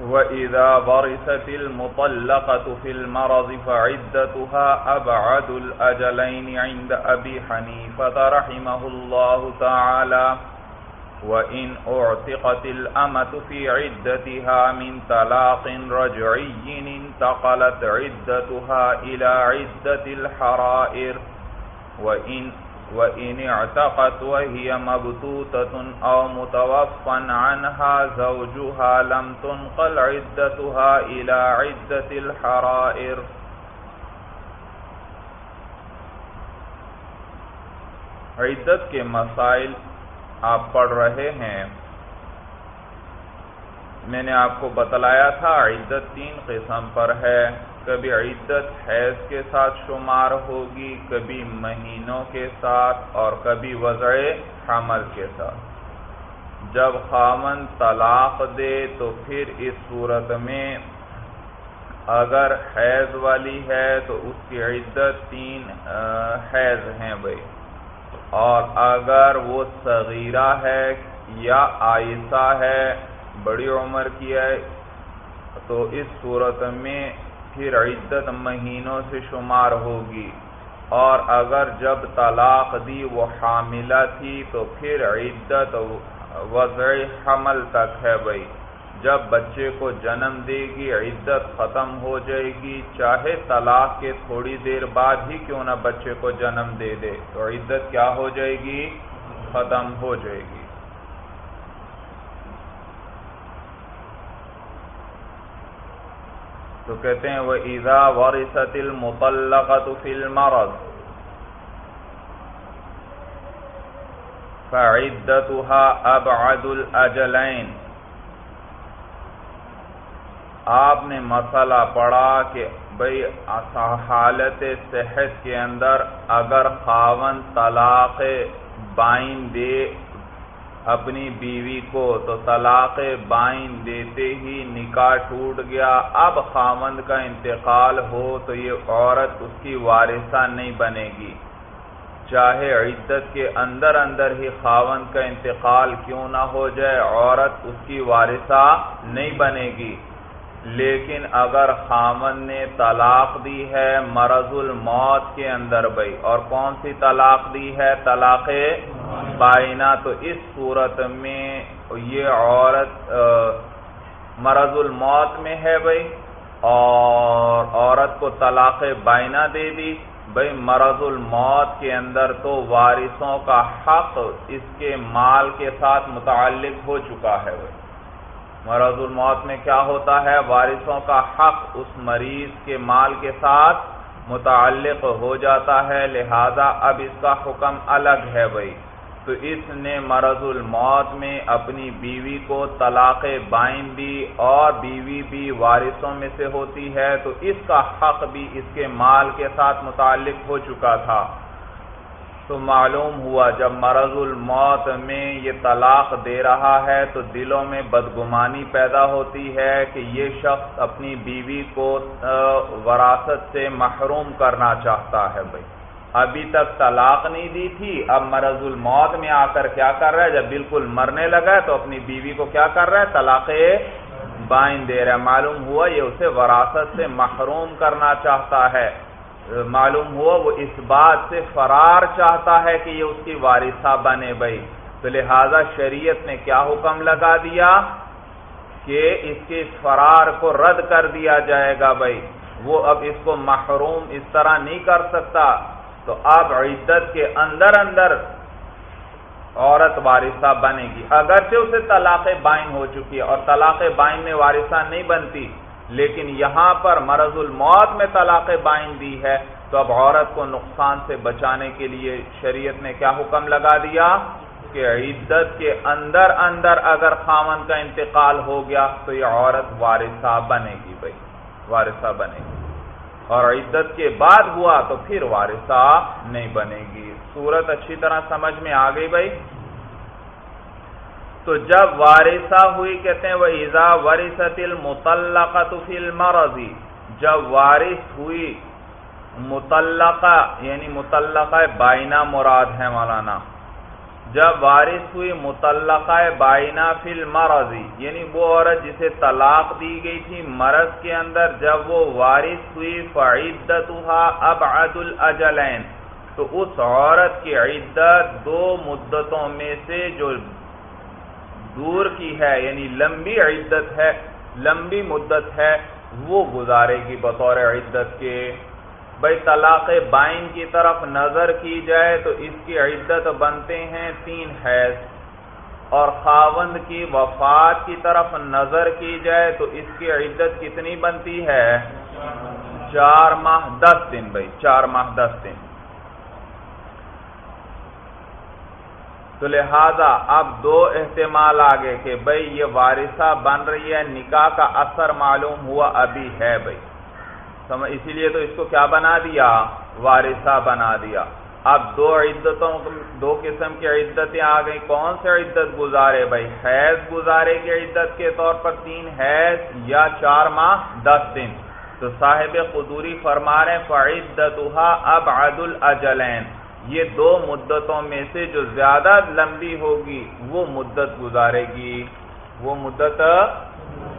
وإذا ورثت المطلقة في المرض فعدتها أبعد الأجلين عند أبي حنيفة رحمه الله تعالى. وإن أعتقت الأمة في عدتها من طلاق رجعي انتقلت عدتها إلى عدة الحرائر. وإن وإن اعتقت وهي مبتوتة أو متوفا عنها زوجها لم تنقل عدتها إلى عدة الحرائر عدت کے مسائل آپ پڑھ رہے ہیں۔ میں نے آپ کو بتلایا تھا عدت تین قسم پر ہے۔ کبھی عدت حیض کے ساتھ شمار ہوگی، کبھی مہینوں کے ساتھ اور کبھی وضع حمل کے ساتھ۔ جب خامن طلاق دے تو پھر اس صورت میں اگر حیض والی ہے تو اس کی عدت تین حیض ہیں بھائی۔ اور اگر وہ صغیرہ ہے یا آئسہ ہے، بڑی عمر کی ہے، تو اس صورت میں پھر عدت مہینوں سے شمار ہوگی۔ اور اگر جب طلاق دی وہ حاملہ تھی تو پھر عدت وضع حمل تک ہے بھائی۔ جب بچے کو جنم دے گی، عدت ختم ہو جائے گی۔ چاہے طلاق کے تھوڑی دیر بعد ہی کیوں نہ بچے کو جنم دے دے، تو عدت کیا ہو جائے گی؟ ختم ہو جائے گی۔ تو کہتے ہیں وہ ایزا ورثت المطلقۃ فی المرض، فعدتها ابعد الاجلین۔ آپ نے مسئلہ پڑھا کہ بھئی حالت صحت کے اندر اگر خاون طلاق بائن دے اپنی بیوی کو تو طلاق بائن دیتے ہی نکاح ٹوٹ گیا۔ اب خامند کا انتقال ہو تو یہ عورت اس کی وارثہ نہیں بنے گی۔ چاہے عدت کے اندر اندر ہی خاوند کا انتقال کیوں نہ ہو جائے، عورت اس کی وارثہ نہیں بنے گی۔ لیکن اگر خامن نے طلاق دی ہے مرض الموت کے اندر بھائی، اور کون سی طلاق دی ہے؟ طلاق بائنا تو اس صورت میں یہ عورت مرض الموت میں ہے بھائی، اور عورت کو طلاق بائنا دے دی۔ بھائی، مرض الموت کے اندر تو وارثوں کا حق اس کے مال کے ساتھ متعلق ہو چکا ہے بھائی۔ مرض الموت میں کیا ہوتا ہے؟ وارثوں کا حق اس مریض کے مال کے ساتھ متعلق ہو جاتا ہے، لہذا اب اس کا حکم الگ ہے بھائی۔ تو اس نے مرض الموت میں اپنی بیوی کو طلاق بائن دی اور بیوی بھی وارثوں میں سے ہوتی ہے، تو اس کا حق بھی اس کے مال کے ساتھ متعلق ہو چکا تھا۔ تو معلوم ہوا جب مرض الموت میں یہ طلاق دے رہا ہے تو دلوں میں بدگمانی پیدا ہوتی ہے کہ یہ شخص اپنی بیوی کو وراثت سے محروم کرنا چاہتا ہے بھائی۔ ابھی تک طلاق نہیں دی تھی، اب مرض الموت میں آ کر کیا کر رہا ہے؟ جب بالکل مرنے لگا ہے تو اپنی بیوی کو کیا کر رہا ہے؟ طلاق بائن دے رہا ہے۔ معلوم ہوا یہ اسے وراثت سے محروم کرنا چاہتا ہے۔ معلوم ہوا، وہ اس بات سے فرار چاہتا ہے کہ یہ اس کی وارثہ بنے بھائی تو لہذا شریعت نے کیا حکم لگا دیا؟ کہ اس کے فرار کو رد کر دیا جائے گا بھائی وہ اب اس کو محروم اس طرح نہیں کر سکتا۔ تو اب عدت کے اندر اندر عورت وارثہ بنے گی۔ اگرچہ اسے طلاق بائن ہو چکی ہے اور طلاق بائن میں وارثہ نہیں بنتی۔ لیکن یہاں پر مرض الموت میں طلاق بائن دی ہے، تو اب عورت کو نقصان سے بچانے کے لیے شریعت نے کیا حکم لگا دیا؟ کہ عدت کے اندر اندر اگر خامن کا انتقال ہو گیا تو یہ عورت وارثہ بنے گی بھائی، وارثہ بنے گی۔ اور عدت کے بعد ہوا تو پھر وارثہ نہیں بنے گی۔ صورت اچھی طرح سمجھ میں آ گئی بھائی؟ تو جب وارثہ ہوئی کہتے ہیں وہ ایزا ورثت المطلقۃ فی المرضی جب وارث ہوئی متعلقہ یعنی متعلقہ بائنا مراد ہے مولانا۔ جب وارث ہوئی متعلقہ بائنا فی المرضی یعنی وہ عورت جسے طلاق دی گئی تھی مرض کے اندر، جب وہ وارث ہوئی، فعدتها ابعد الاجلین تو اس عورت کی عدت دو مدتوں میں سے جو دور کی ہے یعنی لمبی عدت ہے، لمبی مدت ہے، وہ گزارے گی بطور عدت کے۔ بھائی طلاق بائن کی طرف نظر کی جائے تو اس کی عدت بنتے ہیں تین حیض۔ اور خاوند کی وفات کی طرف نظر کی جائے تو اس کی عدت کتنی بنتی ہے؟ چار ماہ، دس دن بھائی چار ماہ، دس دن۔ تو لہذا اب دو احتمال آگے کہ بھائی یہ وارثہ بن رہی ہے، نکاح کا اثر معلوم ہوا ابھی ہے بھائی اسی لیے تو اس کو کیا بنا دیا؟ وارثہ بنا دیا۔ اب دو عدتوں، دو قسم کی عدتیں آ گئی کون سے عدت گزارے؟ بھائی حیض گزارے کی عدت کے طور پر تین حیض یا چار ماہ، دس دن۔ تو صاحب قدوری فرما رہے فعدتها ابعد الاجلین یہ دو مدتوں میں سے جو زیادہ لمبی ہوگی، وہ مدت گزارے گی۔ وہ مدت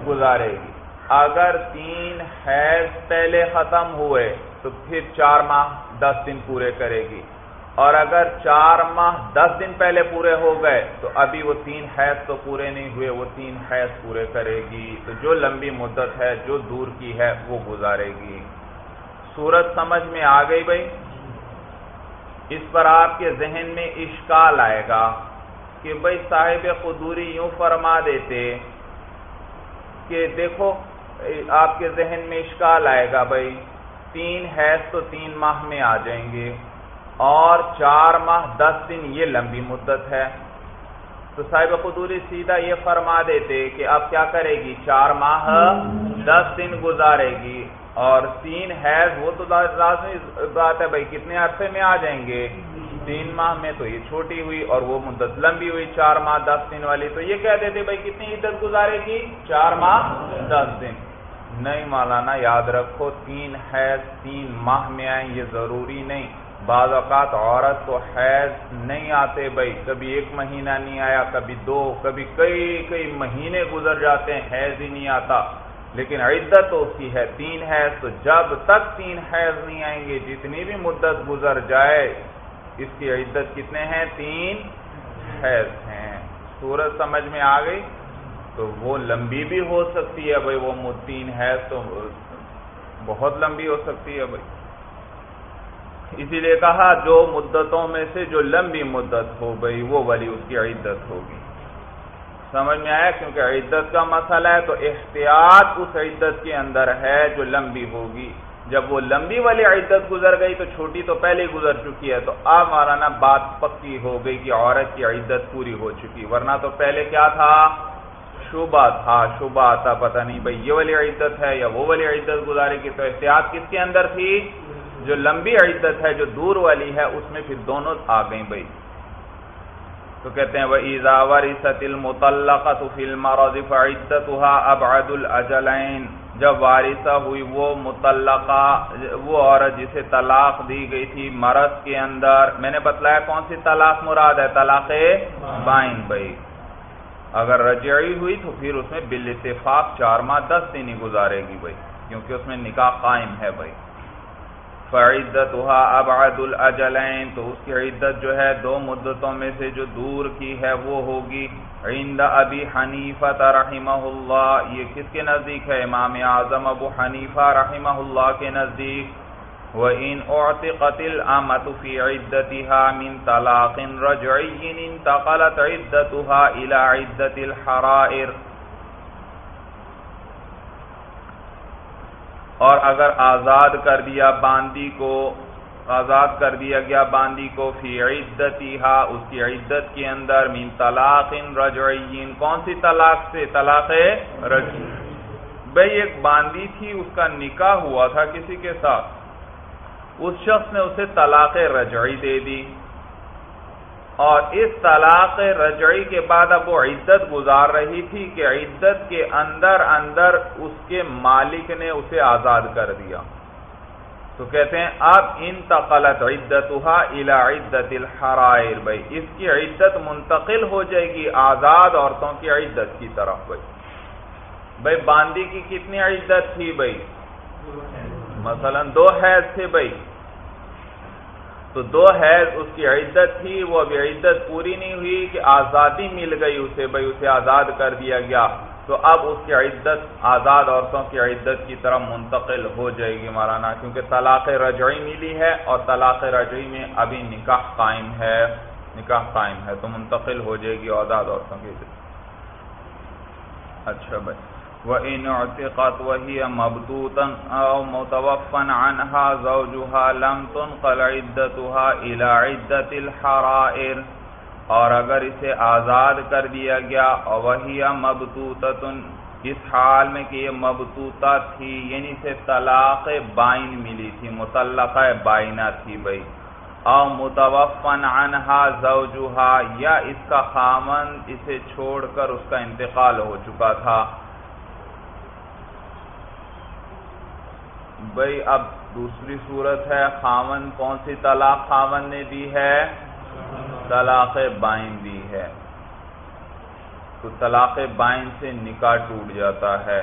گزارے گی۔ اگر تین حیض پہلے ختم ہوئے، تو پھر چار ماہ، دس دن پورے کرے گی۔ اور اگر چار ماہ، دس دن پہلے پورے ہو گئے، تو ابھی وہ تین حیض تو پورے نہیں ہوئے، وہ تین حیض پورے کرے گی۔ تو جو لمبی مدت ہے، جو دور کی ہے، وہ گزارے گی۔ سورج سمجھ میں آ گئی بھائی؟ اس پر آپ کے ذہن میں اشکال آئے گا کہ بھائی صاحب قدوری یوں فرما دیتے کہ دیکھو، آپ کے ذہن میں اشکال آئے گا بھائی، تین حیض تو تین ماہ میں آ جائیں گے اور چار ماہ دس دن یہ لمبی مدت ہے۔ تو صاحب قدوری سیدھا یہ فرما دیتے کہ اب کیا کرے گی؟ چار ماہ دس دن گزارے گی۔ اور تین حیض، وہ تو لازمی بات ہے بھائی، کتنے عرصے میں آ جائیں گے؟ تین ماہ میں تو یہ چھوٹی ہوئی اور وہ مدت لمبی ہوئی، چار ماہ، دس دن والی۔ تو یہ کہہ دیتے بھائی، کتنی عدت گزارے گی؟ چار ماہ، دس دن۔ نہیں مولانا، یاد رکھو، تین حیض تین ماہ میں آئیں، یہ ضروری نہیں۔ بعض اوقات عورت کو حیض نہیں آتے بھائی، کبھی ایک مہینہ نہیں آیا، کبھی دو، کبھی کئی کئی مہینے گزر جاتے ہیں، حیض ہی نہیں آتا۔ لیکن عدت تو اس کی ہے، تین حیض، تو جب تک تین حیض نہیں آئیں گے، جتنی بھی مدت گزر جائے، اس کی عدت کتنے ہیں؟ تین حیض ہیں۔ سورج سمجھ میں آ گئی؟ تو وہ لمبی بھی ہو سکتی ہے بھائی، وہ تین ہے تو بہت لمبی ہو سکتی ہے بھائی۔ اسی لیے کہا، جو مدتوں میں سے جو لمبی مدت ہو گئی وہ والی اس کی عدت ہوگی۔ سمجھ میں آیا؟ کیونکہ عدت کا مسئلہ ہے، تو احتیاط اس عدت کے اندر ہے جو لمبی ہوگی۔ جب وہ لمبی والی عدت گزر گئی تو چھوٹی تو پہلے گزر چکی ہے۔ تو اب مولانا، بات پکی ہو گئی کہ عورت کی عدت پوری ہو چکی، ورنہ تو پہلے کیا تھا؟ شبہ تھا شبہ آتا پتہ نہیں بھائی، یہ والی عدت ہے یا وہ والی عدت گزارے گی تو احتیاط کس کے اندر تھی؟ جو لمبی عدت ہے، جو دور والی ہے، اس میں پھر دونوں آ گئی بھائی۔ تو کہتے ہیں وہ ایزا ورثت المطلقۃ فی المرض فعدتها ابعد الاجلین جب وارثہ ہوئی وہ متعلقہ وہ عورت جسے طلاق دی گئی تھی مرض کے اندر۔ میں نے بتلایا کون سی طلاق مراد ہے؟ طلاق بائن بھائی۔ اگر رجعی ہوئی تو پھر اس میں بال اتفاق چار ماہ دس دن ہی گزارے گی بھائی، کیونکہ اس میں نکاح قائم ہے بھائی۔ فعدت ابعد الاجلین تو اس کی عدت جو ہے دو مدتوں میں سے جو دور کی ہے وہ ہوگی۔ عند ابی حنیفہ رحمہ اللہ یہ کس کے نزدیک ہے؟ امام اعظم ابو حنیفہ رحمہ اللہ کے نزدیک۔ وَإِنْ أُعْتِقَتِ الْأَمَةُ فِي عِدَّتِهَا مِنْ طَلَاقٍ رَجْعِيٍّ انْتَقَلَتْ عِدَّتُهَا إِلَى عِدَّةِ الْحَرَائِرِ۔ اور اگر آزاد کر دیا باندی کو، آزاد کر دیا گیا باندی کو فی عدتها اس کی عدت کے اندر من طلاق رجعین، کون سی طلاق سے؟ طلاق رجعی۔ بھئی ایک باندی تھی، اس کا نکاح ہوا تھا کسی کے ساتھ، اس شخص نے اسے طلاق رجعی دے دی۔ اور اس طلاق رجعی کے بعد اب وہ عدت گزار رہی تھی کہ عدت کے اندر اندر اس کے مالک نے اسے آزاد کر دیا۔ تو کہتے ہیں، اب ان تقلت عدتها الى عدت الحرائر بھائی۔ اس کی عدت منتقل ہو جائے گی آزاد عورتوں کی عدت کی طرف بھائی۔ بھائی، باندی کی کتنی عدت تھی بھائی؟ مثلا دو حیض تھے بھائی۔ تو دو حیض اس کی عدت تھی، وہ ابھی عدت پوری نہیں ہوئی کہ آزادی مل گئی اسے بھائی اسے آزاد کر دیا گیا۔ تو اب اس کی عدت، آزاد عورتوں کی عدت کی طرف منتقل ہو جائے گی مولانا، کیونکہ طلاق رجعی ملی ہے اور طلاق رجعی میں ابھی نکاح قائم ہے۔ نکاح قائم ہے تو منتقل ہو جائے گی آزاد عورتوں کی عدت۔ اچھا بھائی۔ وَإِنْ اُعْتِقَتْ وَهِيَ مَبْتُوتًا أَوْ مُتَوَفًّا عَنْهَا زَوْجُهَا لَمْ تُنْقَلْ عِدَّتُهَا إِلَى عِدَّةِ الْحَرَائِرِ اور اگر اسے آزاد کر دیا گیا اور وہی مبتوت اس حال میں کہ یہ مبتوتا تھی یعنی اسے طلاق بائن ملی تھی متعلقہ بائنہ تھی بھائی او متوفن عنہا زوجہا یا اس کا خامن اسے چھوڑ کر اس کا انتقال ہو چکا تھا۔ بھائی اب دوسری صورت ہے خامن کون سی طلاق خامن نے دی ہے؟ طلاق بائن دی ہے۔ تو طلاق بائن سے نکاح ٹوٹ جاتا ہے۔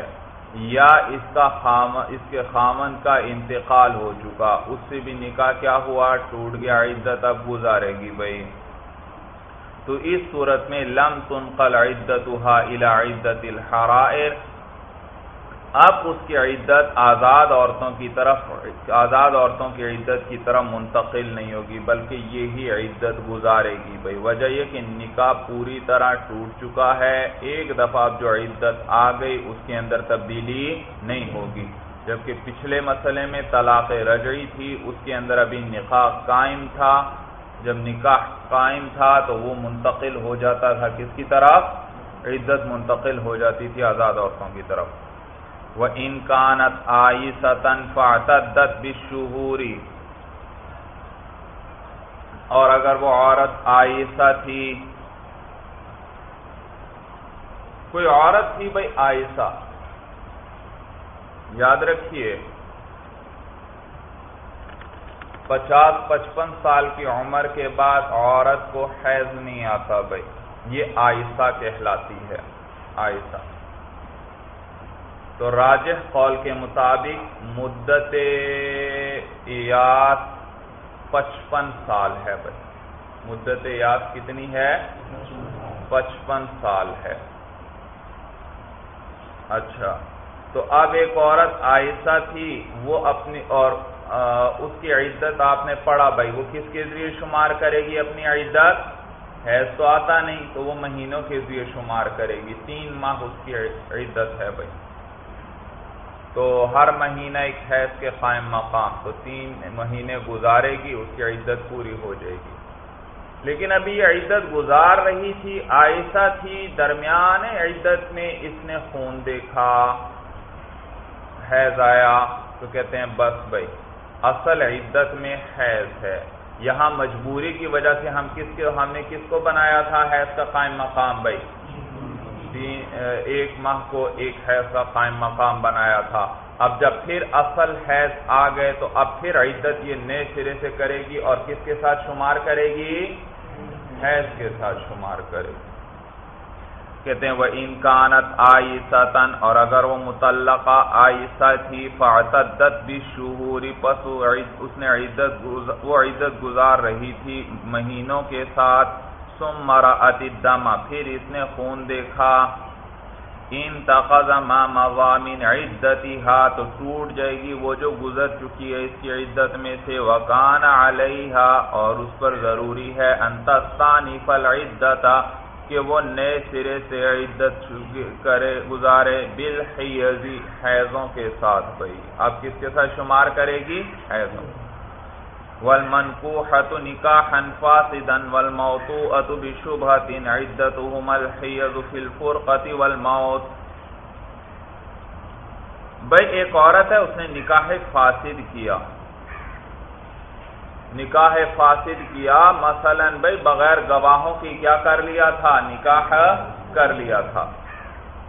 یا اس کا خامن اس کے خامن کا انتقال ہو چکا، اس سے بھی نکاح کیا ہوا؟ ٹوٹ گیا، عدت اب گزارے گی بھائی تو اس صورت میں لم تنقل عدتها الى عدت الحرائر اب اس کی عدت آزاد عورتوں کی طرف آزاد عورتوں کی عدت کی طرف منتقل نہیں ہوگی، بلکہ یہی عدت گزارے گی۔ بھائی، وجہ یہ کہ نکاح پوری طرح ٹوٹ چکا ہے۔ ایک دفعہ جو عدت آ گئی، اس کے اندر تبدیلی نہیں ہوگی۔ جبکہ پچھلے مسئلے میں طلاق رجعی تھی، اس کے اندر ابھی نکاح قائم تھا۔ جب نکاح قائم تھا تو وہ منتقل ہو جاتا تھا۔ کس کی طرف؟ عدت منتقل ہو جاتی تھی آزاد عورتوں کی طرف۔ وہ انکانت آئی ستن فاتدت اور اگر وہ عورت آئسہ تھی، کوئی عورت تھی بھائی آئسہ یاد رکھیے، پچاس پچپن سال کی عمر کے بعد عورت کو حیض نہیں آتا بھائی، یہ آئسہ کہلاتی ہے آئسہ تو راجح قول کے مطابق مدت یاد پچپن سال ہے بھائی مدت یاد کتنی ہے؟ پچپن سال ہے۔ اچھا۔ تو اب ایک عورت آئسہ تھی، وہ اپنی اور اس کی عدت آپ نے پڑھا بھائی، وہ کس کے ذریعے شمار کرے گی اپنی عدت؟ حیض تو آتا نہیں، تو وہ مہینوں کے ذریعے شمار کرے گی۔ تین ماہ اس کی عدت ہے بھائی۔ تو ہر مہینہ ایک حیض کے قائم مقام، تو تین مہینے گزارے گی، اس کی عدت پوری ہو جائے گی۔ لیکن ابھی یہ عدت گزار رہی تھی آئسہ تھی، درمیان عدت میں اس نے خون دیکھا، حیض آیا، تو کہتے ہیں بس بھائی، اصل عدت میں حیض ہے۔ یہاں مجبوری کی وجہ سے ہم کس کے، ہم نے کس کو بنایا تھا حیض کا قائم مقام بھائی؟ ایک ماہ کو ایک حیض کا قائم مقام بنایا تھا۔ اب جب پھر اصل حیض آ گئے تو اب پھر عدت یہ نئے سرے سے کرے گی اور کس کے ساتھ شمار کرے گی؟ حیض کے ساتھ شمار کرے گی۔ کہتے ہیں وہ انکانت آئی ستن اور اگر وہ متعلقہ آئسہ تھی فعتدت بھی شہوری پس اس نے عدت وہ عدت گزار رہی تھی مہینوں کے ساتھ۔ ثم رأت الدم، پھر اس نے خون دیکھا۔ ان تقض ما موامن عدتها، تو ٹوٹ جائے گی وہ جو گزر چکی ہے، اس کی عدت میں سے۔ وکان علیہا، اور اس پر ضروری ہے۔ انتستانی فالعدت کہ وہ نئے سرے سے عدت کرے، گزارے۔ بالحیزی حیضوں کے ساتھ۔ بھئی اب کس کے ساتھ شمار کرے گی؟ حیضوں۔ والمنكوحة نكاحا فاسدا والموطوءة بشبهة عدتهما الحيض في الفرقة والموت. بھائی، ایک عورت ہے، اس نے نکاح فاسد کیا۔ نکاح فاسد کیا، مثلا، بھائی، بغیر گواہوں کی کیا کر لیا تھا؟ نکاح کر لیا تھا۔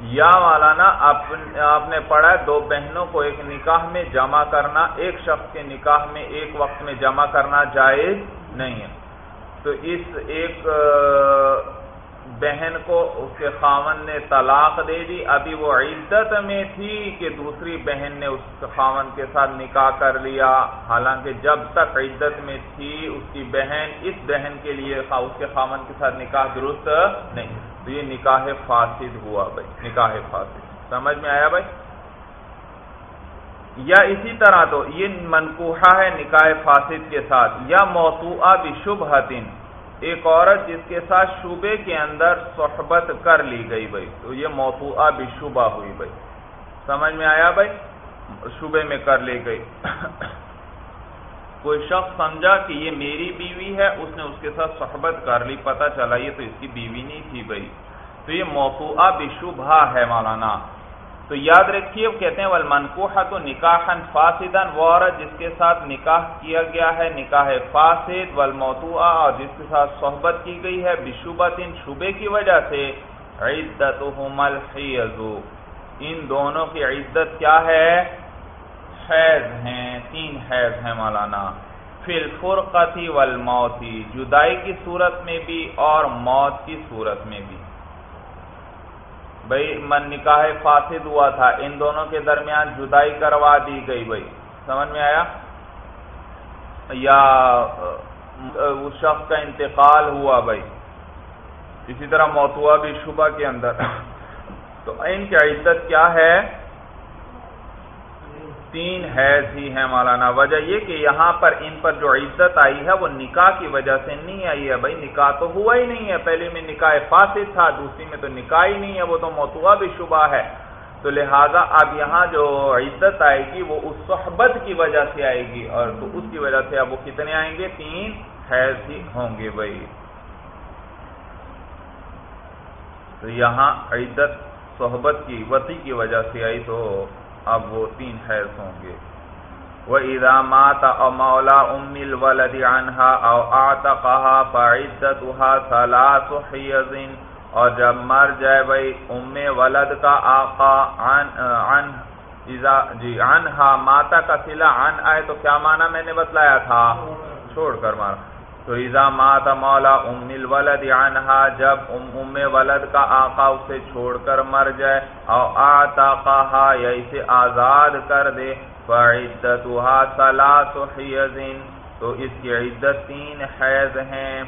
یا مولانا، آپ نے پڑھا ہے، دو بہنوں کو ایک نکاح میں جمع کرنا، ایک شخص کے نکاح میں ایک وقت میں جمع کرنا جائز نہیں ہے۔ تو اس ایک بہن کو، اس کے خاون نے طلاق دے دی۔ ابھی وہ عدت میں تھی کہ دوسری بہن نے اس خاون کے ساتھ نکاح کر لیا۔ حالانکہ جب تک عدت میں تھی، اس کی بہن، اس بہن کے لیے اس کے خاون کے ساتھ نکاح درست نہیں۔ تو یہ نکاح فاسد ہوا بھائی، نکاح فاسد۔ سمجھ میں آیا بھائی؟ یا اسی طرح تو یہ منقوحہ ہے نکاح فاسد کے ساتھ، یا موسوعہ بھی شبہ ایک عورت جس کے ساتھ شبے کے اندر صحبت کر لی گئی بھائی، تو یہ موسوعہ بھی شبہ ہوئی بھائی۔ سمجھ میں آیا بھائی؟ شبے میں کر لی گئی۔ کوئی شخص سمجھا کہ یہ میری بیوی ہے، اس نے اس کے ساتھ صحبت کر لی پتا چلا یہ تو اس کی بیوی نہیں تھی بھائی۔ تو یہ موسوعہ بھی شبہ ہے مولانا۔ تو یاد رکھیے، وہ کہتے ہیں والمنکوحہ تو نکاح فاسدن وہ عورت جس کے ساتھ نکاح کیا گیا ہے، نکاح فاسد والموتوعہ اور جس کے ساتھ صحبت کی گئی ہے بشبت ان شبے کی وجہ سے۔ عدتہم الحیض ان دونوں کی عدت کیا ہے؟ حیض ہیں، تین حیض ہیں مولانا۔ فی الفرقتی والموتی، جدائی کی صورت میں بھی اور موت کی صورت میں بھی۔ بھائی، من نکاح فاسد ہوا تھا، ان دونوں کے درمیان جدائی کروا دی گئی بھائی۔ سمجھ میں آیا؟ یا اس شخص کا انتقال ہوا بھائی۔ اسی طرح موتوا بھی شبہ کے اندر۔ تو ان کی عزت کیا ہے؟ تین حیض ہی ہے مولانا۔ وجہ یہ کہ یہاں پر ان پر جو عزت آئی ہے وہ نکاح کی وجہ سے نہیں آئی ہے بھائی۔ نکاح تو ہوا ہی نہیں ہے۔ پہلے میں نکاح فاسد تھا، دوسری میں تو نکاح ہی نہیں ہے، وہ تو موتوا بھی شبہ ہے۔ تو لہذا اب یہاں جو عزت آئے گی وہ اس صحبت کی وجہ سے آئے گی۔ اور تو اس کی وجہ سے اب وہ کتنے آئیں گے؟ تین حیض ہی ہوں گے بھائی۔ تو یہاں عزت، صحبت کی وسیع کی وجہ سے آئی تو اب وہ تین حیض ہوں گے۔ وہ ادا ماتا او مولا امل ولدی انہا او آتا کہا فعدت سلاس اور جب مر جائے بھائی ام ولد کا آقا عن عن جی انہا ماتا کا سلا عن آئے تو کیا مانا میں نے بتلایا تھا؟ چھوڑ کر مارا۔ تو ایزا مات مولا، ام الولد عنہا، جب ام ام ولد کا آقا اسے چھوڑ کر مر جائے، او آتاقہا یا اسے آزاد کر دے فعدتها ثلاث حیض تو اس کی عدت تین حیض ہیں۔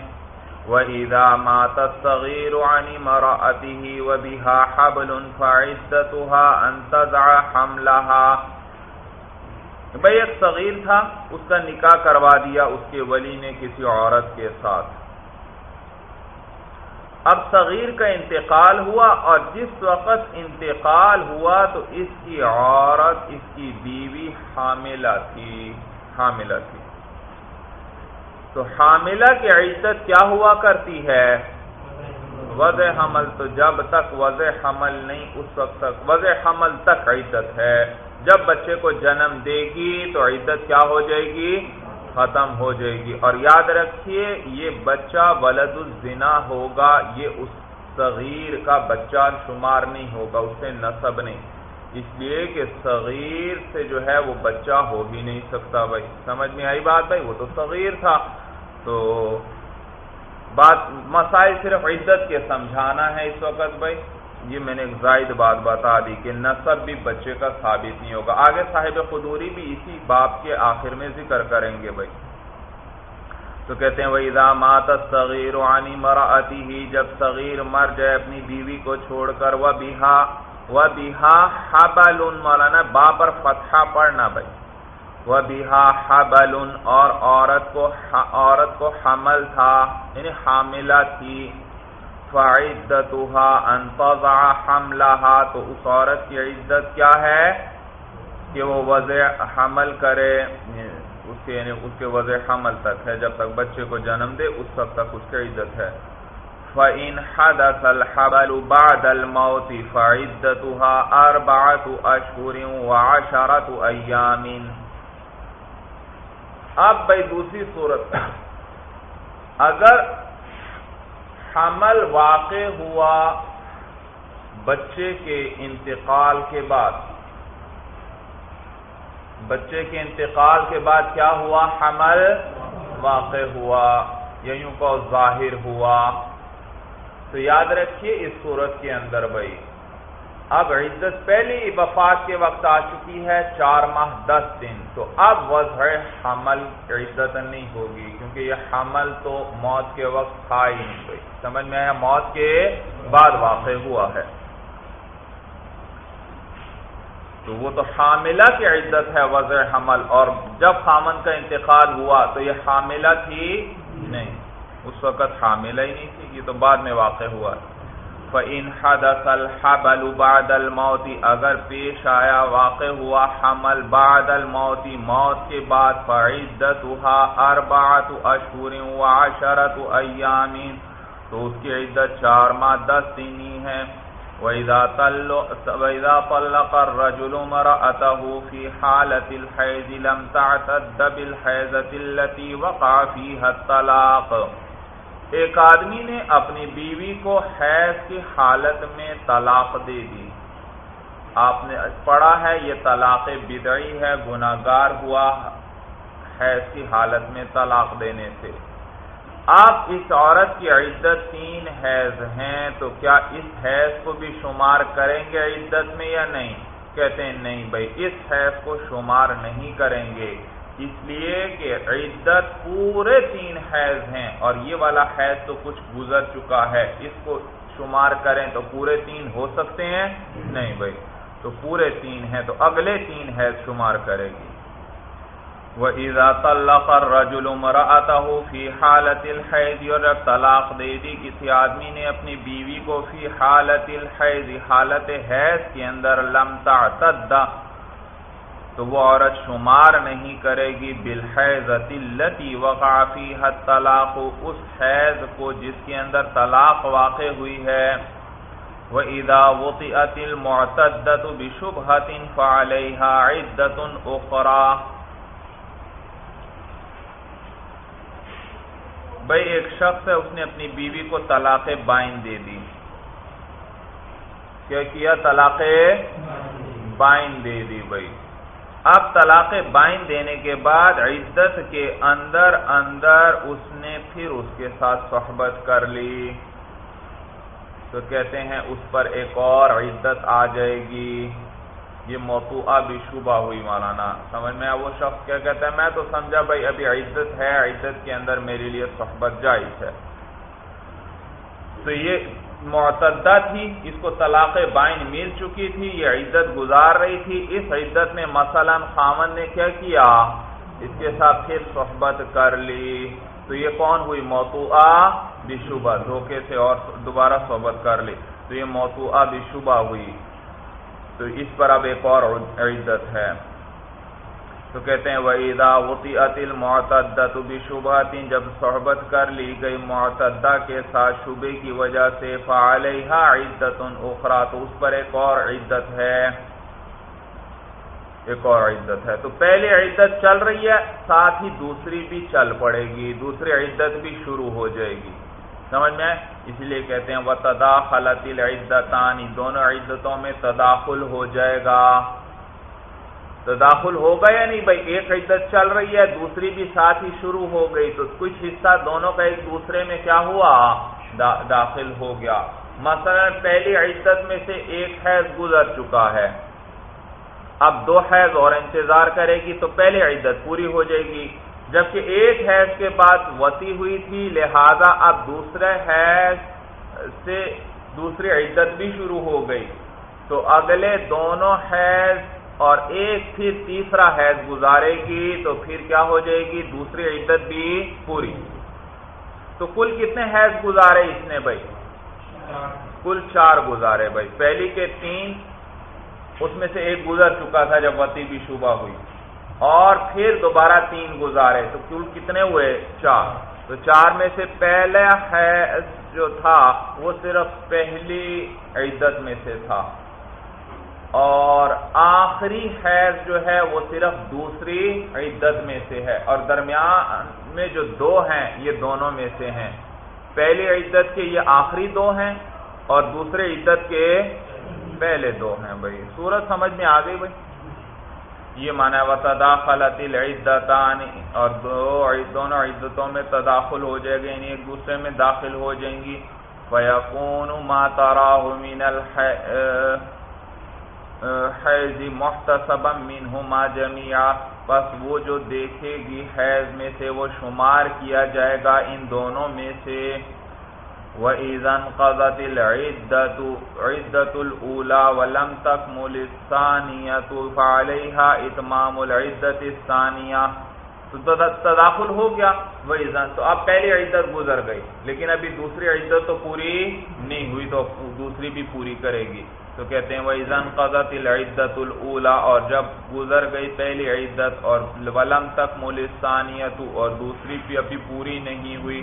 وَإِذَا مَاتَ الصَّغِيرُ عَنِ مَرَأَتِهِ وَبِهَا حَبْلٌ، فَعِدَّتُهَا أَن تَدْعَ حَمْلَهَا۔ بھائی ایک صغیر تھا، اس کا نکاح کروا دیا اس کے ولی نے کسی عورت کے ساتھ۔ اب صغیر کا انتقال ہوا اور جس وقت انتقال ہوا تو اس کی عورت، اس کی بیوی حاملہ تھی حاملہ تھی۔ تو حاملہ کی عزت کیا ہوا کرتی ہے؟ وضع حمل۔ تو جب تک وضع حمل نہیں، اس وقت تک، وضع حمل تک عزت ہے۔ جب بچے کو جنم دے گی تو عدت کیا ہو جائے گی؟ ختم ہو جائے گی۔ اور یاد رکھیے، یہ بچہ ولد الزنا ہوگا، یہ اس صغیر کا بچہ شمار نہیں ہوگا، اس سے نصب نہیں۔ اس لیے کہ صغیر سے جو ہے وہ بچہ ہو ہی نہیں سکتا بھائی۔ سمجھ میں آئی بات بھائی؟ وہ تو صغیر تھا۔ تو بات مسائل صرف عزت کے سمجھانا ہے اس وقت بھائی۔ یہ میں نے ایک زائد بات بتا دی کہ نصب بھی بچے کا ثابت نہیں ہوگا۔ آگے صاحب خدوری بھی اسی باپ کے آخر میں ذکر کریں گے بھائی۔ تو کہتے ہیں وہی دامات صغیر وانی مراتی ہی جب صغیر مر جائے اپنی بیوی کو چھوڑ کر وہ بیہا وہ بیہا حبل، مولانا با پر فتحہ پڑھنا بھائی۔ وہ بیہا حبل، اور عورت کو عورت کو حمل تھا یعنی حاملہ تھی۔ فعدتها ان تضع حملها تو اس عورت کی عزت کیا ہے کہ وہ وضع حمل کرے، اس کے یعنی اس کے وضع حمل تک ہے، جب تک بچے کو جنم دے، اس وقت تک اس کی عزت ہے۔ فَإِنْ حَدَثَ الْحَبَلُ بَعْدَ الْمَوْتِ فَعِدَّتُهَا أَرْبَعَةُ أَشْهُرٍ وَعَشَرَةُ أَيَّامٍ۔ اب بھئی دوسری صورت۔ اگر حمل واقع ہوا بچے کے انتقال کے بعد۔ بچے کے انتقال کے بعد کیا ہوا؟ حمل واقع ہوا یا یوں کو ظاہر ہوا۔ تو یاد رکھیے اس صورت کے اندر بھائی۔ اب عزت پہلی وفات کے وقت آ چکی ہے، چار ماہ، دس دن۔ تو اب وضع حمل عزت نہیں ہوگی، کیونکہ یہ حمل تو موت کے وقت تھا ہی نہیں بھائی سمجھ میں آیا؟ موت کے بعد واقع ہوا ہے۔ تو وہ تو حاملہ کی عزت ہے وضع حمل، اور جب خامن کا انتقال ہوا تو یہ حاملہ تھی نہیں۔ اس وقت حاملہ ہی نہیں تھی، یہ تو بعد میں واقع ہوا ہے۔ فَإِنْ حَدَثَ الْحَبَلُ بَعْدَ الْمَوْتِ، اگر پیش آیا واقع ہوا حمل بعد الموت، موت کے بعد فَعِدَّتُهَا أَرْبَعَةُ أَشْهُرٍ وَعَشَرَةُ أَيَّامٍ، تو اس کی عدت چار ماہ، دس دنی ہے۔ وَإِذَا طَلَّقَ الرَّجُلُ مَرَأَتَهُ فِي حَالَةِ الْحَيْزِ لَمْ تَعْتَدَّ بِالْحَيْزَةِ الَّتِي وَقَعَ فِيهَا الطَّلَاقُ۔ ایک آدمی نے اپنی بیوی کو حیض کی حالت میں طلاق دے دی۔ آپ نے پڑھا ہے یہ طلاق بدعی ہے گناگار ہوا حیض کی حالت میں طلاق دینے سے۔ آپ اس عورت کی عدت تین حیض ہیں، تو کیا اس حیض کو بھی شمار کریں گے عدت میں یا نہیں؟ کہتے ہیں نہیں بھائی، اس حیض کو شمار نہیں کریں گے۔ اس لیے کہ عدت پورے تین حیض ہیں اور یہ والا حیض تو کچھ گزر چکا ہے۔ اس کو شمار کریں تو پورے تین ہو سکتے ہیں؟ نہیں بھائی۔ تو پورے تین ہیں تو اگلے تین حیض شمار کرے گی۔ وہ عزا طلق الرجل امرأته فی حالت الحیض اور جب طلاق دے دی، کسی آدمی نے اپنی بیوی کو فی حالت الحیض، حالت حیض کے اندر لم تعتد تو وہ عورت شمار نہیں کرے گی بالحیض التی وقافی حد طلاق اس حیض کو جس کے اندر طلاق واقع ہوئی ہے۔ وہ ادا وطی عطل معتدت بشبہت فعلیہ عدت بھائی ایک شخص ہے، اس نے اپنی بیوی کو طلاق بائن دے دی۔ کیا کیا؟ طلاق بائن دے دی بھائی اب طلاق بائن دینے کے بعد عدت کے اندر اندر اس نے پھر اس کے ساتھ صحبت کر لی۔ تو کہتے ہیں اس پر ایک اور عدت آ جائے گی۔ یہ موقع بھی شبہ ہوئی مولانا، سمجھ میں وہ شخص کیا کہتا ہے؟ میں تو سمجھا بھائی ابھی عزت ہے عزت کے اندر میرے لیے صحبت جائز ہے۔ تو یہ معتدہ تھی، اس کو طلاق بائن مل چکی تھی، یہ عزت گزار رہی تھی۔ اس عزت میں مثلا خامن نے کیا کیا اس کے ساتھ پھر صحبت کر لی۔ تو یہ کون ہوئی؟ موتوا بشبہ دھوکے سے اور دوبارہ صحبت کر لی۔ تو یہ موتوا بشبہ ہوئی۔ تو اس پر اب ایک اور عزت ہے۔ تو کہتے ہیں، وَإِذَا وُطِئَتِ الْمُعْتَدَّةُ بِشُبْهَةٍ، جب صحبت کر لی گئی معتدہ کے ساتھ شبے کی وجہ سے، فَعَلَيْهَا عِدَّةٌ اُخْرَى، تو اس پر ایک اور عدت ہے۔ ایک اور عدت ہے۔ تو پہلی عدت چل رہی ہے، ساتھ ہی دوسری بھی چل پڑے گی، دوسری عدت بھی شروع ہو جائے گی۔ سمجھ میں؟ اس لیے کہتے ہیں وہ تداخلت العدتانی دونوں عدتوں میں تداخل ہو جائے گا۔ تداخل ہوگا یا نہیں؟ بھائی، ایک عدت چل رہی ہے، دوسری بھی ساتھ ہی شروع ہو گئی، تو کچھ حصہ دونوں کا ایک دوسرے میں کیا ہوا؟ دا، داخل ہو گیا۔ مثلا پہلی عدت میں سے ایک حیض گزر چکا ہے۔ اب دو حیض اور انتظار کرے گی تو پہلی عدت پوری ہو جائے گی۔ جبکہ ایک حیض کے بعد وتی ہوئی تھی، لہذا اب دوسرے حیض سے دوسری عدت بھی شروع ہو گئی۔ تو اگلے دونوں حیض اور ایک پھر تیسرا حیض گزارے گی تو پھر کیا ہو جائے گی؟ دوسری عدت بھی پوری۔ تو کل کتنے حیض گزارے اس نے بھائی؟ کل چار گزارے بھائی۔ پہلی کے تین، اس میں سے ایک گزر چکا تھا جب وتی بھی شبہ ہوئی۔ اور پھر دوبارہ تین گزارے۔ تو کل کتنے ہوئے؟ چار۔ تو چار میں سے پہلا حیض جو تھا، وہ صرف پہلی عدت میں سے تھا۔ اور آخری حیض جو ہے وہ صرف دوسری عدت میں سے ہے اور درمیان میں جو دو ہیں یہ دونوں میں سے ہیں۔ پہلی عدت کے یہ آخری دو ہیں اور دوسرے عدت کے پہلے دو ہیں بھائی۔ صورت سمجھ میں آ گئی بھائی؟ یہ مانا و تداخلت العدتان۔ اور دو دونوں عدتوں میں تداخل ہو جائے گا یعنی ایک دوسرے میں داخل ہو جائیں گی۔ فیقون ما تراہ من الحیض محتسبا منہما جميعا بس وہ جو دیکھے گی حیض میں سے وہ شمار کیا جائے گا ان دونوں میں سے۔ وَإِذَا انْقَضَتِ الْعِدَّةُ عِدَّةُ الْأُولَى وَلَمْ تَكْمُلِ الثَّانِيَةُ فَعَلَيْهَا إِتْمَامُ الْعِدَّةِ الثَّانِيَةِ۔ تو تداخل ہو گیا۔ وَإِذَا، تو اب پہلی عدت گزر گئی، لیکن ابھی دوسری عدت تو پوری نہیں ہوئی تو دوسری بھی پوری کرے گی۔ تو کہتے ہیں، وَإِذَا انْقَضَتِ الْعِدَّةُ الْأُولَى اور جب گزر گئی پہلی عدت اور وَلَمْ تَكْمُلِ الثَّانِيَةُ اور دوسری بھی ابھی پوری نہیں ہوئی،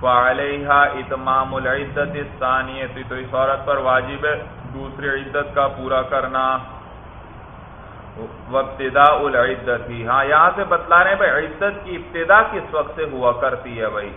فَعَلَيْهَا اتمام العدت الثانیت تو اس عورت پر واجب ہے دوسری عدت کا پورا کرنا. وابتداء العدت ہی ہاں یہاں سے بتلا رہے ہیں بھائی، عدت کی ابتدا کس وقت سے ہوا کرتی ہے بھائی؟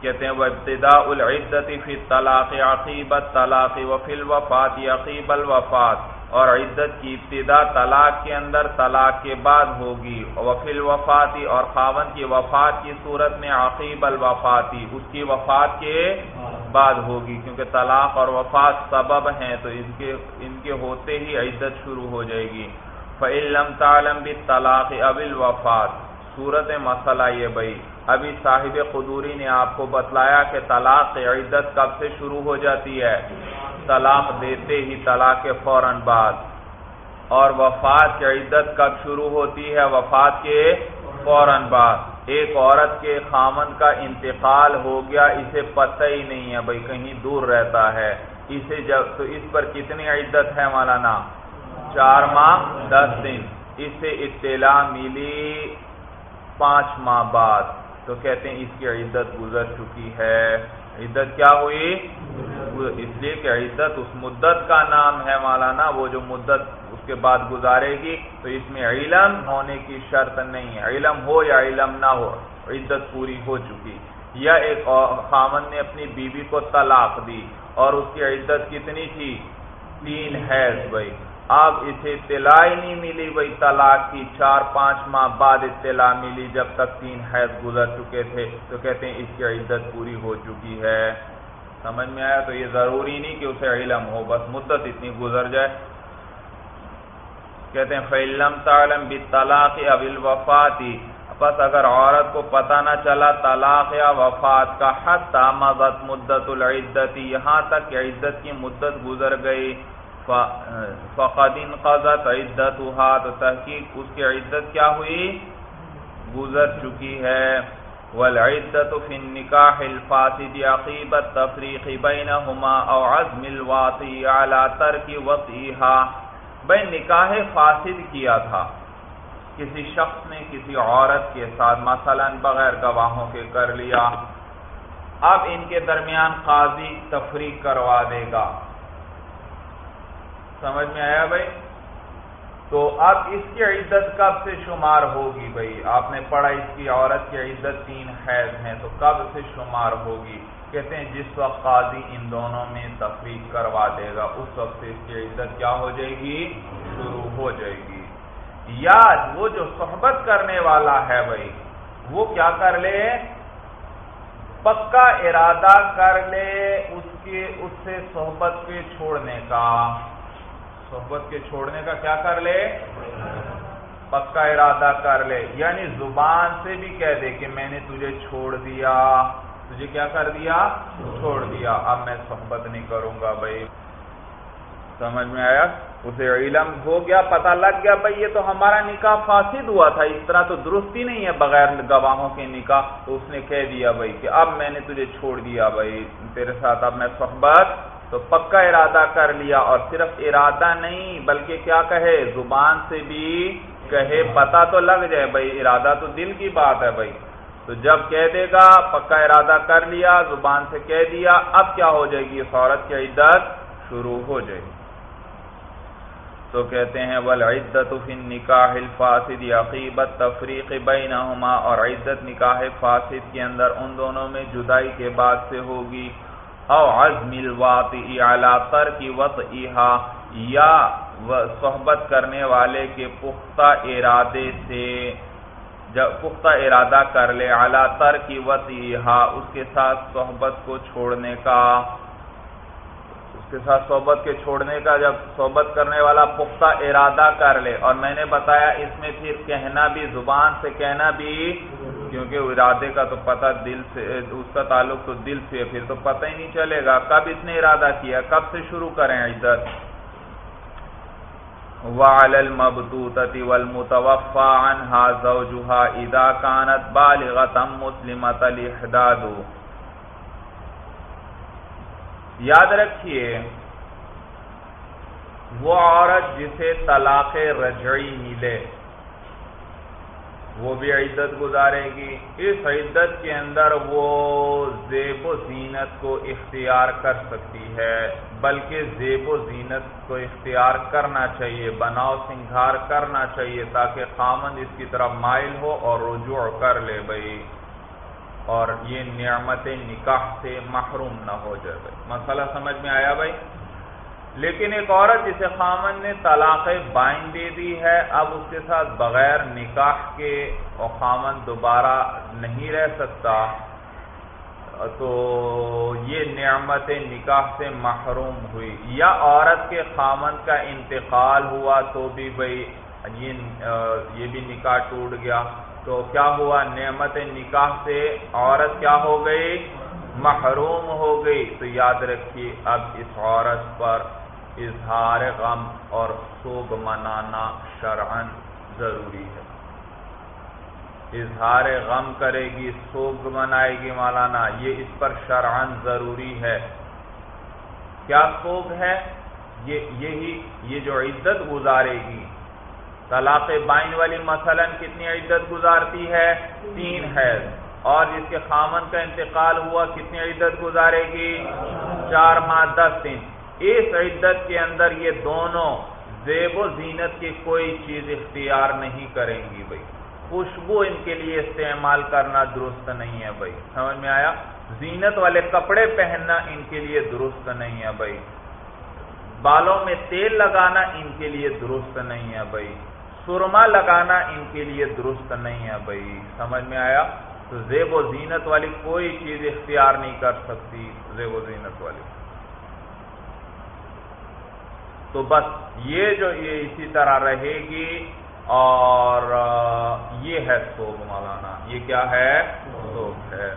کہتے ہیں، وابتداء العدت فی الطلاق عقیب الطلاق وفی الوفات عقیب الوفات اور عدت کی ابتدا طلاق کے اندر، طلاق کے بعد ہوگی۔ وفیل وفاتی اور خاون کی وفات کی صورت میں عقیب الوفاتی اس کی وفات کے بعد ہوگی۔ کیونکہ طلاق اور وفات سبب ہیں، تو ان کے ان کے ہوتے ہی عدت شروع ہو جائے گی۔ فعلم تعلم بھی طلاق اب الوفات صورت مسئلہ یہ بھائی، ابھی صاحب قدوری نے آپ کو بتلایا کہ طلاق عدت کب سے شروع ہو جاتی ہے؟ طلاق دیتے ہی طلاق کے فوراً بعد۔ اور وفات کی عدت کب شروع ہوتی ہے؟ وفات کے فوراً بعد۔ ایک عورت کے خامن کا انتقال ہو گیا، اسے پتہ ہی نہیں ہے بھائی، کہیں دور رہتا ہے۔ اسے جب، تو اس پر کتنی عدت ہے مولانا؟ چار ماہ، دس دن۔ اس سے اطلاع ملی پانچ ماہ بعد۔ تو کہتے ہیں اس کی عدت گزر چکی ہے۔ عدت کیا ہوئی؟ اس لیے کہ عدت اس مدت کا نام ہے مولانا، وہ جو مدت اس کے بعد گزارے گی، تو اس میں علم ہونے کی شرط نہیں ہے۔ علم ہو یا علم نہ ہو، عدت پوری ہو چکی۔ یا ایک خامن نے اپنی بیوی کو طلاق دی اور اس کی عدت کتنی تھی؟ تین حیض بھائی۔ اب اسے اطلاع ہی نہیں ملی بھائی طلاق کی چار پانچ ماہ بعد اطلاع ملی جب تک تین حیض گزر چکے تھے۔ تو کہتے ہیں اس کی عدت پوری ہو چکی ہے۔ سمجھ میں آیا؟ تو یہ ضروری نہیں کہ اسے علم ہو، بس مدت اتنی گزر جائے۔ کہتے ہیں فعلم تعلم بھی طلاق اب الوفاتی بس اگر عورت کو پتہ نہ چلا طلاق یا وفات کا حد مدت مدت یہاں تک کہ عدت کی مدت گزر گئی۔ فقد انقضت عدتها تو تحقیق اس کی عدت کیا ہوئی؟ گزر چکی ہے۔ والعدت في النکاح الفاسد عقیب التفریق بینہما او عزم الواطی على ترک وطیها بین نکاح فاسد کیا تھا۔ کسی شخص نے کسی عورت کے ساتھ مثلا بغیر گواہوں کے کر لیا۔ اب ان کے درمیان قاضی تفریق کروا دے گا۔ سمجھ میں آیا بھائی؟ تو اب اس کی عدت کب سے شمار ہوگی بھائی؟ آپ نے پڑھا اس کی عورت کی عدت تین حیض ہیں، تو کب سے شمار ہوگی؟ کہتے ہیں جس وقت قاضی ان دونوں میں تفریق کروا دے گا، اس وقت سے اس کی عدت کیا ہو جائے گی؟ شروع ہو جائے گی۔ یا وہ جو صحبت کرنے والا ہے بھائی، وہ کیا کر لے؟ پکا ارادہ کر لے اس کے، اس سے صحبت کے چھوڑنے کا۔ صحبت کے چھوڑنے کا کیا کر لے؟ پکا ارادہ کر لے۔ یعنی زبان سے بھی کہہ دے کہ میں نے تجھے چھوڑ دیا۔ تجھے کیا کر دیا؟ چھوڑ دیا۔ اب میں صحبت نہیں کروں گا بھائی۔ سمجھ میں آیا؟ اسے علم ہو گیا، پتہ لگ گیا، بھائی، یہ تو ہمارا نکاح فاسد ہوا تھا۔ اس طرح تو درست ہی نہیں ہے بغیر گواہوں کے نکاح۔ تو اس نے کہہ دیا بھائی کہ اب میں نے تجھے چھوڑ دیا بھائی۔ تیرے ساتھ اب میں صحبت تو پکا ارادہ کر لیا اور صرف ارادہ نہیں بلکہ کیا کہے؟ زبان سے بھی کہے پتا تو لگ جائے بھائی، ارادہ تو دل کی بات ہے بھائی۔ تو جب کہہ دے گا، پکا ارادہ کر لیا، زبان سے کہہ دیا، اب کیا ہو جائے گی؟ اس عورت کی عدت شروع ہو جائے گی۔ تو کہتے ہیں ول عدت نکاح الفاسد عقیبت تفریق بینہما اور عدت نکاح فاسد کے اندر ان دونوں میں جدائی کے بعد سے ہوگی۔ او عزم الواطی علی ترک وطئها یا صحبت کرنے والے کے پختہ ارادے سے، جب پختہ ارادہ کر لے اعلیٰ تر کی وسیحا اس کے ساتھ صحبت کو چھوڑنے کا۔ اس کے ساتھ صحبت کے چھوڑنے کا، جب صحبت کرنے والا پختہ ارادہ کر لے۔ اور میں نے بتایا اس میں پھر کہنا بھی، زبان سے کہنا بھی کیونکہ ارادے کا تو پتہ دل سے، اس کا تعلق تو دل سے، پھر تو پتہ ہی نہیں چلے گا۔ کب اس نے ارادہ کیا؟ کب سے شروع کریں عزت؟ وعلى المبتوتة والمتوفى عنها زوجها اذا كانت بالغة مسلمة یاد رکھیے، وہ عورت جسے طلاق رجعی ملے۔ وہ بھی عدت گزارے گی۔ اس عدت کے اندر وہ زیب و زینت کو اختیار کر سکتی ہے، بلکہ زیب و زینت کو اختیار کرنا چاہیے، بناؤ سنگھار کرنا چاہیے تاکہ خامند اس کی طرف مائل ہو اور رجوع کر لے بھائی۔ اور یہ نعمت نکاح سے محروم نہ ہو جائے۔ بھائی مسئلہ سمجھ میں آیا بھائی؟ لیکن ایک عورت جسے خامن نے طلاق بائن دے دی ہے، اب اس کے ساتھ بغیر نکاح کے اور خامن دوبارہ نہیں رہ سکتا، تو یہ نعمت نکاح سے محروم ہوئی۔ یا عورت کے خامن کا انتقال ہوا تو بھی بھائی یہ بھی نکاح ٹوٹ گیا۔ تو کیا ہوا؟ نعمت نکاح سے عورت کیا ہو گئی؟ محروم ہو گئی۔ تو یاد رکھیے، اب اس عورت پر اظہار غم اور سوگ منانا شرعن ضروری ہے۔ اظہار غم کرے گی، سوگ منائے گی مولانا، یہ اس پر شرعن ضروری ہے۔ کیا سوگ ہے؟ یہ، یہی، یہ جو عزت گزارے گی۔ طلاق بائن والی مثلا کتنی عزت گزارتی ہے؟ تین ہے اور جس کے خامن کا انتقال ہوا، کتنی عزت گزارے گی؟ چار ماہ، دس دن۔ اس عدت کے اندر یہ دونوں زیب و زینت کی کوئی چیز اختیار نہیں کریں گی بھائی۔ خوشبو ان کے لیے استعمال کرنا درست نہیں ہے بھائی۔ سمجھ میں آیا؟ زینت والے کپڑے پہننا ان کے لیے درست نہیں ہے بھائی۔ بالوں میں تیل لگانا ان کے لیے درست نہیں ہے بھائی۔ سرما لگانا ان کے لیے درست نہیں ہے بھائی۔ سمجھ میں آیا؟ تو زیب و زینت والی کوئی چیز اختیار نہیں کر سکتی، زیب و زینت والی۔ تو بس یہ جو یہ اسی طرح رہے گی اور یہ ہے سوگ مولانا، یہ کیا ہے؟ سوگ ہے۔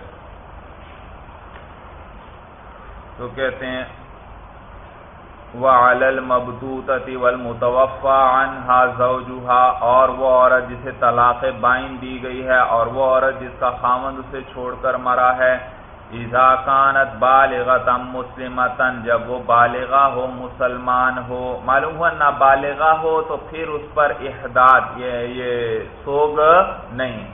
تو کہتے ہیں، وَعَلَى الْمَبْدُوتَةِ وَالْمُتَوَفَّى عَنْهَا زَوْجُهَا، اور وہ عورت جسے طلاق بائن دی گئی ہے، اور وہ عورت جس کا خامند اسے چھوڑ کر مرا ہے اذا کانت بالغتا مسلمتا، جب وہ بالغا ہو، مسلمان ہو، معلوم ہوا نہ بالغا ہو، تو پھر اس پر احداد، یہ یہ سوگ نہیں،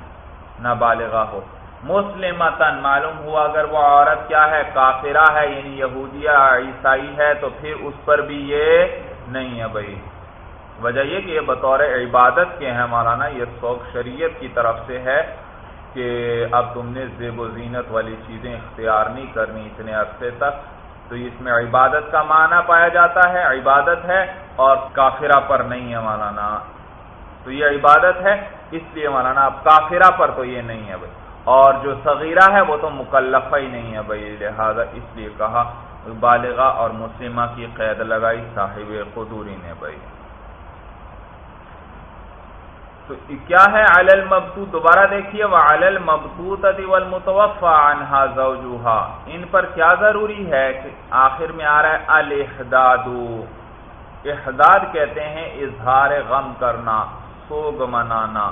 نہ بالغا ہو۔ مسلمتا، معلوم ہوا اگر وہ عورت کیا ہے، کافرہ ہے یعنی یہودیہ عیسائی ہے، تو پھر اس پر بھی یہ نہیں ہے بھائی۔ وجہ یہ کہ یہ بطور عبادت کے ہیں، مولانا، یہ سوگ شریعت کی طرف سے ہے۔ کہ اب تم نے زیب و زینت والی چیزیں اختیار نہیں کرنی اتنے عرصے تک، تو اس میں عبادت کا معنی پایا جاتا ہے، عبادت ہے اور کافرہ پر نہیں ہے مولانا۔ تو یہ عبادت ہے، اس لیے مولانا اب کافرہ پر تو یہ نہیں ہے بھائی۔ اور جو صغیرہ ہے وہ تو مکلفہ ہی نہیں ہے بھائی۔ لہذا اس لیے کہا، بالغہ اور مسلمہ کی قید لگائی صاحب قدوری نے بھائی۔ تو کیا ہے؟ علل مبتو دوبارہ دیکھیے وہ علل مبتو والمتوفى عنها زوجها۔ ان پر کیا ضروری ہے کہ آخر میں آ رہا ہے الحداد احداد کہتے ہیں اظہار غم کرنا، سوگ منانا۔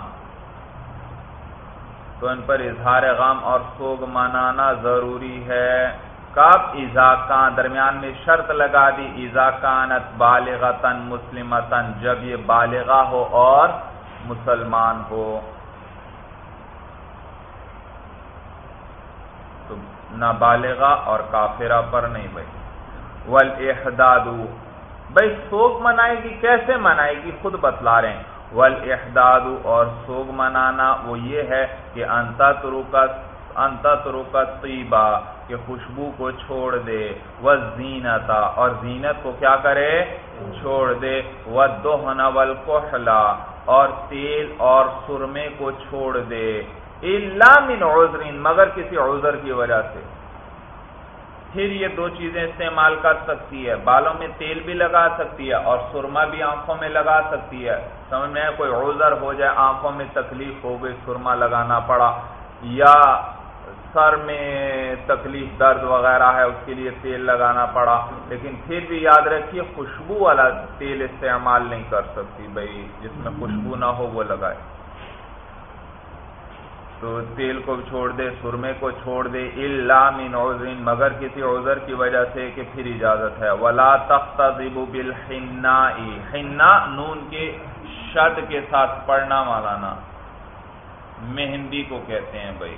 تو ان پر اظہار غم اور سوگ منانا ضروری ہے۔ کب ایزا درمیان میں شرط لگا دی۔ ایزا کانت بالغتن مسلمتن جب یہ بالغہ ہو اور مسلمان ہو۔ تو نابالغہ اور کافرہ پر نہیں بھائی۔ ول احداد بھائی سوگ منائے گی، کیسے منائے گی؟ خود بتلا رہے ہیں۔ ول احداد اور سوگ منانا وہ یہ ہے کہ انتا تروکت انتا تروکت طیبہ کہ خوشبو کو چھوڑ دے وہ زینتا اور زینت کو کیا کرے؟ چھوڑ دے۔ ودہن والکحلا اور تیل اور سرمے کو چھوڑ دے۔ الا من عذرین مگر کسی عذر کی وجہ سے۔ پھر یہ دو چیزیں استعمال کر سکتی ہے۔ بالوں میں تیل بھی لگا سکتی ہے اور سرما بھی آنکھوں میں لگا سکتی ہے۔ سمجھ میں کوئی عذر ہو جائے، آنکھوں میں تکلیف ہو گئی سرما لگانا پڑا۔ یا سر میں تکلیف درد وغیرہ ہے، اس کے لیے تیل لگانا پڑا۔ لیکن پھر بھی یاد رکھیے، خوشبو والا تیل استعمال نہیں کر سکتی بھائی۔ جس میں خوشبو نہ ہو، وہ لگائے۔ تو تیل کو چھوڑ دے، سرمے کو چھوڑ دے اللہ من عذر۔ مگر کسی عذر کی وجہ سے کہ پھر اجازت ہے۔ ولا تخت حنا نون کے شد کے ساتھ پڑھنا مالانا مہندی کو کہتے ہیں بھائی۔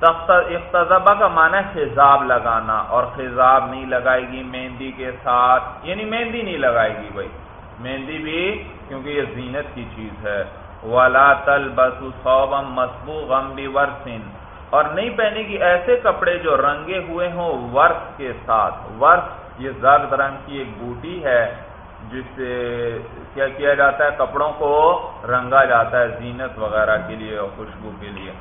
تخت کا معنی ہے خزاب لگانا اور خزاب نہیں لگائے گی، مہندی کے ساتھ یعنی مہندی نہیں لگائے گی بھائی۔ مہندی بھی کیونکہ یہ زینت کی چیز ہے۔ ولا تل بس صوبم مسبو غم بھی اور نہیں پہنے گی ایسے کپڑے جو رنگے ہوئے ہوں ورس کے ساتھ۔ ورس یہ زرد رنگ کی ایک بوٹی ہے جس سے کیا کیا جاتا ہے؟ کپڑوں کو رنگا جاتا ہے زینت وغیرہ کے لیے اور خوشبو کے لیے۔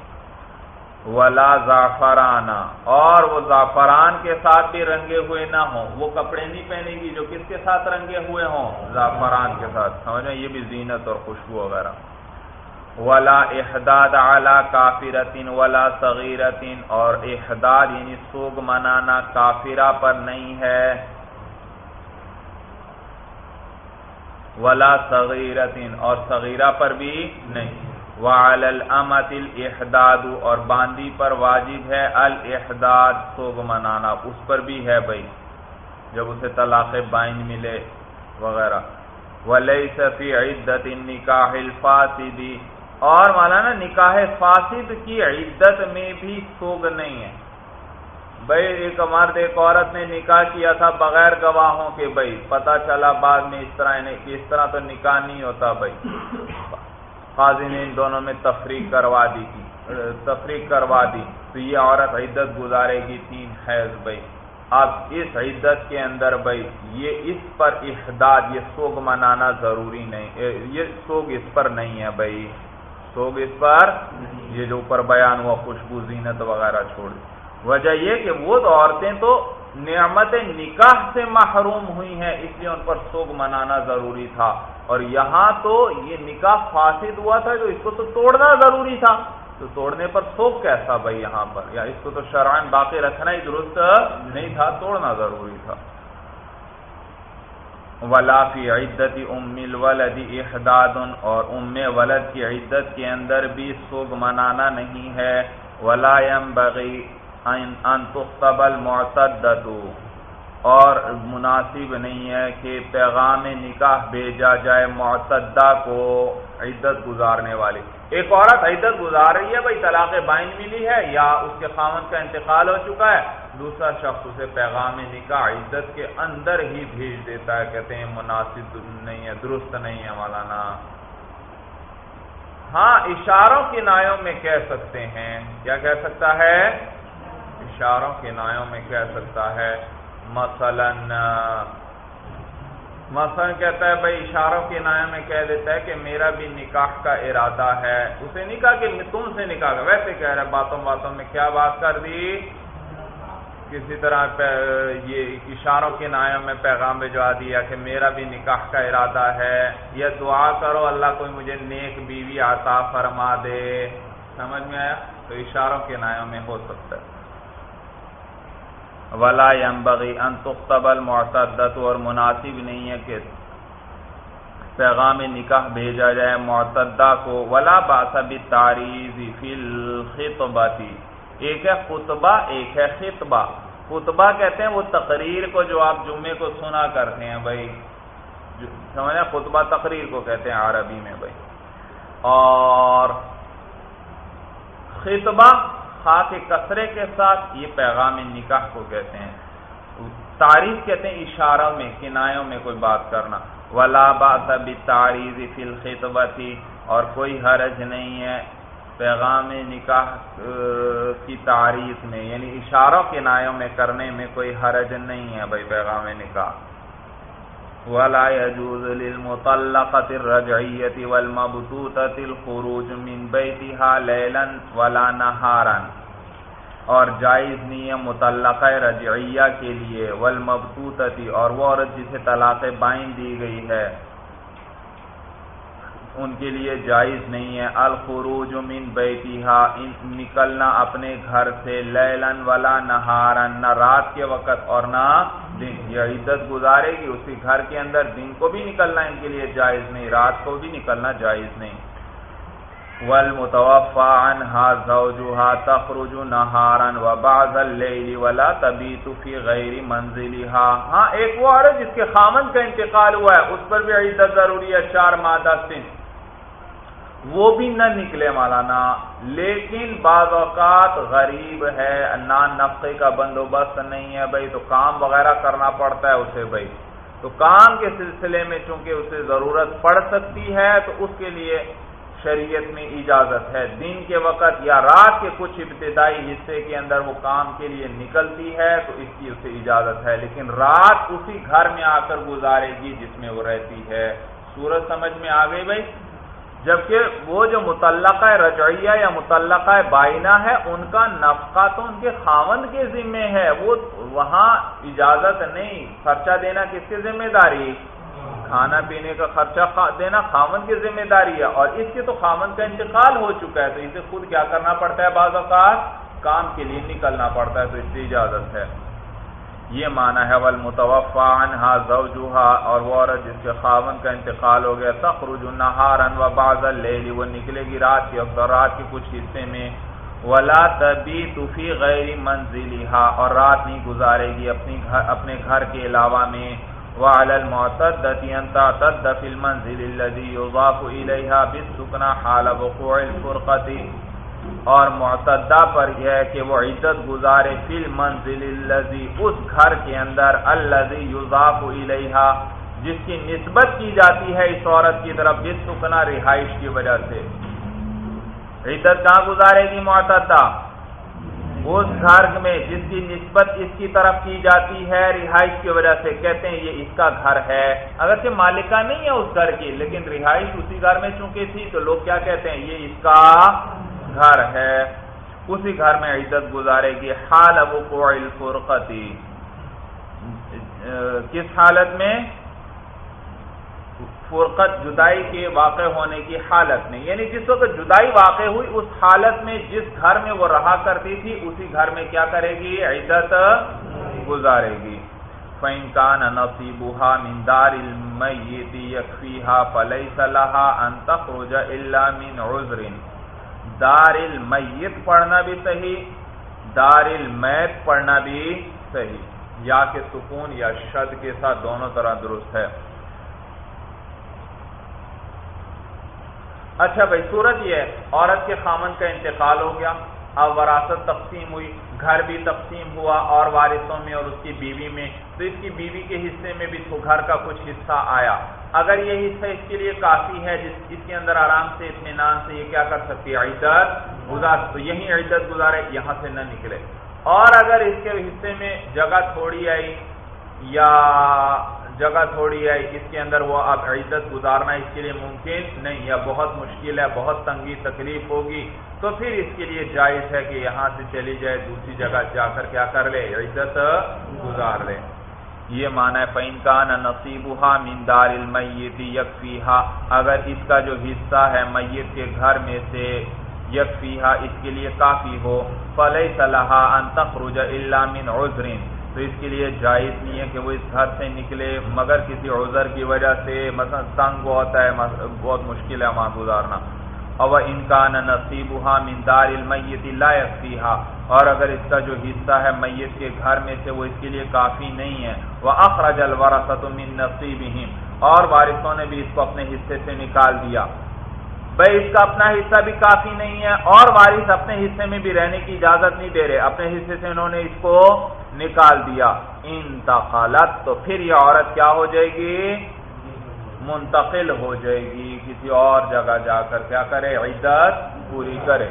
ولا زعفرانہ اور وہ زعفران کے ساتھ بھی رنگے ہوئے نہ ہوں۔ وہ کپڑے نہیں پہنے گی جو کس کے ساتھ رنگے ہوئے ہوں؟ زعفران کے ساتھ سمجھیں یہ بھی زینت اور خوشبو وغیرہ۔ ولا احداد اعلی کافرتن ولا صغیرتن، اور احداد یعنی سوگ منانا کافرہ پر نہیں ہے۔ ولا صغیرتن، اور صغیرہ پر بھی نہیں۔ وعلى الامت الاحداد اور باندی پر واجب ہے الاحداد سوگ منانا، اس پر بھی ہے بھائی، جب اسے طلاق بائن ملے وغیرہ۔ ولیس فی عدت النکاح الفاسدی اور مولانا، نکاح فاسد کی عدت میں بھی سوگ نہیں ہے۔ بھائی، ایک مرد، ایک عورت نے نکاح کیا تھا بغیر گواہوں کے، بھائی پتا چلا بعد میں اس طرح اس طرح تو نکاح نہیں ہوتا بھائی۔ قاضی نے ان دونوں میں تفریق کروا دی تھی۔ تفریق کروا دی۔ تو یہ عورت عدت گزارے گی تین حیض بھائی۔ اب اس عدت کے اندر بھائی یہ اس پر احداد یہ سوگ منانا ضروری نہیں۔ یہ سوگ اس پر نہیں ہے بھائی۔ سوگ اس پر یہ جو اوپر بیان ہوا خوشبو زینت وغیرہ چھوڑ۔ وجہ یہ کہ وہ عورتیں تو نعمت نکاح سے محروم ہوئی ہیں اس لیے ان پر سوگ منانا ضروری تھا۔ اور یہاں تو یہ نکاح فاسد ہوا تھا تو اس کو تو توڑنا ضروری تھا۔ تو توڑنے پر سوگ کیسا بھائی یہاں پر؟ یا اس کو تو شرائن باقی رکھنا ہی درست نہیں تھا، توڑنا ضروری تھا۔ ولا فی عدت ام الولد احداد اور ام ولد کی عدت کے اندر بھی سوگ منانا نہیں ہے۔ ولا ينبغي ان تقبل معتدت اور مناسب نہیں ہے کہ پیغام نکاح بھیجا جائے معتدہ کو عدت گزارنے والی۔ ایک عورت عدت گزار رہی ہے، بھائی طلاق بائن ملی ہے یا اس کے خامن کا انتقال ہو چکا ہے، دوسرا شخص اسے پیغام نکاح عدت کے اندر ہی بھیج دیتا ہے، کہتے ہیں مناسب نہیں ہے، درست نہیں ہے مولانا۔ ہاں اشاروں کی نایوں میں کہہ سکتے ہیں۔ کیا کہہ سکتا ہے؟ اشاروں کے نایوں میں کہہ سکتا ہے۔ مثلا مثلا کہتا ہے، بھائی اشاروں کے نایا میں کہہ دیتا ہے کہ میرا بھی نکاح کا ارادہ ہے۔ اسے نہیں کہا کہ تم سے نکاح ویسے کہہ رہا باتوں باتوں میں کیا بات کر دی؟ کسی طرح یہ اشاروں کے نایوں میں پیغام بھجوا دیا کہ میرا بھی نکاح کا ارادہ ہے۔ یا دعا کرو، اللہ کوئی مجھے نیک بیوی آتا فرما دے۔ سمجھ میں آیا؟ تو اشاروں کے نایوں میں ہو سکتا ہے۔ ولا ينبغي ان تقبل معتدت اور مناسب نہیں ہے کہ پیغام نکاح بھیجا جائے معتدہ کو۔ ولا باس بالتعریض فی الخطبہ ایک ہے خطبہ، ایک ہے خطبہ۔ خطبہ کہتے ہیں وہ تقریر کو جو آپ جمعے کو سنا کرتے ہیں بھائی۔ سمجھا خطبہ تقریر کو کہتے ہیں عربی میں بھائی۔ اور خطبہ خاص کثرے کے ساتھ یہ پیغام نکاح کو کہتے ہیں۔ تعریف کہتے ہیں اشاروں میں، کنایوں میں کوئی بات کرنا۔ ولا بات تعریف فی الخطبتی اور کوئی حرج نہیں ہے پیغام نکاح کی تعریف میں۔ یعنی اشاروں کے نایوں میں کرنے میں کوئی حرج نہیں ہے بھائی پیغام نکاح۔ ولا يجوز للمطلقة الرجعية والمبتوتة الخروج من بيتها ليلا ولا نهارا. اور جائز نہیں ہے مطلقہ رجعیہ کے لیے والمبتوتتی اور وہ عورت جسے طلاق بائن دی گئی ہے۔ ان کے لیے جائز نہیں ہے۔ الخروج من بیتیہا نکلنا اپنے گھر سے لیلن ولا نہارن نہ رات کے وقت اور نہ دن۔ یہ عدت گزارے گی، اسی گھر کے اندر دن کو بھی نکلنا ان کے لیے جائز نہیں، رات کو بھی نکلنا جائز نہیں۔ والمتوفى عنها زوجها تخرج نهارا وبعض الليل ولا تبيت في غير منزلها۔ ہاں ایک وہ عورت جس کے خامن کا انتقال ہوا ہے، اس پر بھی عدت ضروری ہے، چار مادہ سن۔ وہ بھی نہ نکلے مولانا، لیکن بعض اوقات غریب ہے نہ نفقے کا بندوبست نہیں ہے بھائی، تو کام وغیرہ کرنا پڑتا ہے اسے بھائی۔ تو کام کے سلسلے میں چونکہ اسے ضرورت پڑ سکتی ہے، تو اس کے لیے شریعت میں اجازت ہے۔ دن کے وقت یا رات کے کچھ ابتدائی حصے کے اندر وہ کام کے لیے نکلتی ہے، تو اس کی اسے اجازت ہے۔ لیکن رات اسی گھر میں آ کر گزارے گی جس میں وہ رہتی ہے۔ سورج سمجھ میں آ گئی بھائی؟ جبکہ وہ جو متعلقہ رجعیہ یا متعلقہ بائنا ہے، ان کا نفقہ تو ان کے خامند کے ذمے ہے۔ وہ وہاں اجازت نہیں، خرچہ دینا کس کی ذمہ داری؟ کھانا پینے کا خرچہ دینا خامن کی ذمہ داری ہے۔ اور اس کے تو خامن کا انتقال ہو چکا ہے، تو اسے خود کیا کرنا پڑتا ہے؟ بعض اوقات کام کے لیے نکلنا پڑتا ہے، تو اس کی اجازت ہے۔ یہ مانا ہے والمتوفا عنها زوجها، اور وہ عورت جس کے خاون کا انتقال ہو گیا، تخرج نهارا وبعض الليل، وہ نکلے گی رات کے وقت رات کے کچھ حصے میں، ولا تبيت في غير منزلها، اور رات نہیں گزارے گی اپنی گھر، اپنے گھر کے علاوہ میں، وعلى المعتدة ان تعتد في المنزل الذي يضاف اليها بالسكنى حال وقوع الفرقه اور معتدہ پر یہ ہے کہ وہ عزت گزارے فی المنزل الذی اس گھر کے اندر الذی یضاف الیہا، جس کی نسبت کی جاتی ہے اس عورت کی طرف جس سکنا رہائش کی وجہ سے۔ عزت کہاں گزارے گی معتدہ؟ اس گھر میں جس کی نسبت اس کی طرف کی جاتی ہے رہائش کی وجہ سے، کہتے ہیں یہ اس کا گھر ہے۔ اگرچہ مالکہ نہیں ہے اس گھر کی، لیکن رہائش اسی گھر میں چونکہ تھی تو لوگ کیا کہتے ہیں یہ اس کا گھر ہے۔ اسی گھر میں عزت گزارے گی۔ حال ابو الفرقتی کس حالت میں؟ فرقت جدائی کے واقع ہونے کی حالت میں۔ یعنی جس وقت جدائی واقع ہوئی، اس حالت میں جس گھر میں وہ رہا کرتی تھی، اسی گھر میں کیا کرے گی؟ عزت گزارے گی۔ فَإِن نَصِيبُهَا مِن دَارِ الْمَيِّتِ يَكْفِيهَا فَلَيْسَ لَهَا أَن تَخْرُجَ إِلَّا مِنْ عُذْرٍ۔ دار المیت پڑھنا بھی صحیح دار المیت پڑھنا بھی صحیح۔ یا کہ سکون یا شد کے ساتھ دونوں طرح درست ہے۔ اچھا بھائی صورت یہ ہے، عورت کے خامن کا انتقال ہو گیا۔ اب وراثت تقسیم ہوئی، گھر بھی تقسیم ہوا اور وارثوں میں اور اس کی بیوی میں۔ تو اس کی بیوی کے حصے میں بھی تو گھر کا کچھ حصہ آیا۔ اگر یہ حصہ اس کے لیے کافی ہے، جس جس کے اندر آرام سے، اطمینان سے یہ کیا کر سکتی ہے؟ عزت گزار تو یہی عزت گزارے، یہاں سے نہ نکلے۔ اور اگر اس کے حصے میں جگہ تھوڑی آئی یا جگہ تھوڑی ہے، اس کے اندر وہ اب عزت گزارنا اس کے لیے ممکن نہیں، یا بہت مشکل ہے، بہت تنگی، تکلیف ہوگی۔ تو پھر اس کے لیے جائز ہے کہ یہاں سے چلی جائے، دوسری جگہ جا کر کیا کر لے، عزت گزار لے۔ یہ مانا ہے پین کا نصیب میندار المیت یکفیحا اگر اس کا جو حصہ ہے میت کے گھر میں سے یکفیحا اس کے لیے کافی ہو فلح صلاح ان تخرج اللہ من عذرین تو اس کے لیے جائز نہیں ہے کہ وہ اس گھر سے نکلے، مگر کسی عذر کی وجہ سے، مثلا تنگ ہوتا ہے بہت مشکل ہے وہاں گزارنا۔ اور انکان نصیب مندار المیت لا یکفیہا۔ اور اگر اس کا جو حصہ ہے میت کے گھر میں سے، وہ اس کے لیے کافی نہیں ہے۔ وہ اخراج الورثۃ من نصیبہم اور وارثوں نے بھی اس کو اپنے حصے سے نکال دیا۔ بھائی، اس کا اپنا حصہ بھی کافی نہیں ہے اور وارث اپنے حصے میں بھی رہنے کی اجازت نہیں دے رہے۔ اپنے حصے سے انہوں نے اس کو نکال دیا۔ انتقالت، تو پھر یہ عورت کیا ہو جائے گی؟ منتقل ہو جائے گی۔ کسی اور جگہ جا کر کیا کرے؟ عدت پوری کرے۔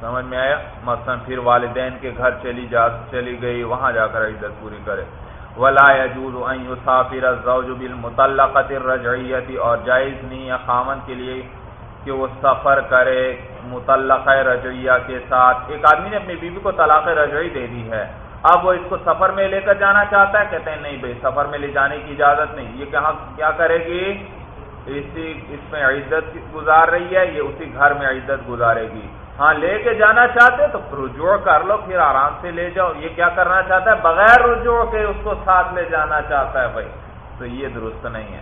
سمجھ میں آیا؟ مثلا پھر والدین کے گھر چلی جا، چلی گئی، وہاں جا کر عدت پوری کرے۔ ولا يجوز ان يسافر الزوج بالمطلقه الرجعيه اور جائز نہیں ہے خامن کے لیے کہ وہ سفر کرے مطلقہ رجعیہ کے ساتھ۔ ایک آدمی نے اپنی بیوی کو طلاق رجعی دے دی ہے۔ اب وہ اس کو سفر میں لے کر جانا چاہتا ہے، کہتے ہیں نہیں بھائی، سفر میں لے جانے کی اجازت نہیں۔ یہ کہاں، کیا کرے گی؟ اسی اس میں عزت گزار رہی ہے، یہ اسی گھر میں عزت گزارے گی۔ ہاں لے کے جانا چاہتے تو رجوع کر لو، پھر آرام سے لے جاؤ۔ یہ کیا کرنا چاہتا ہے؟ بغیر رجوع کے اس کو ساتھ لے جانا چاہتا ہے بھائی۔ تو یہ درست نہیں ہے۔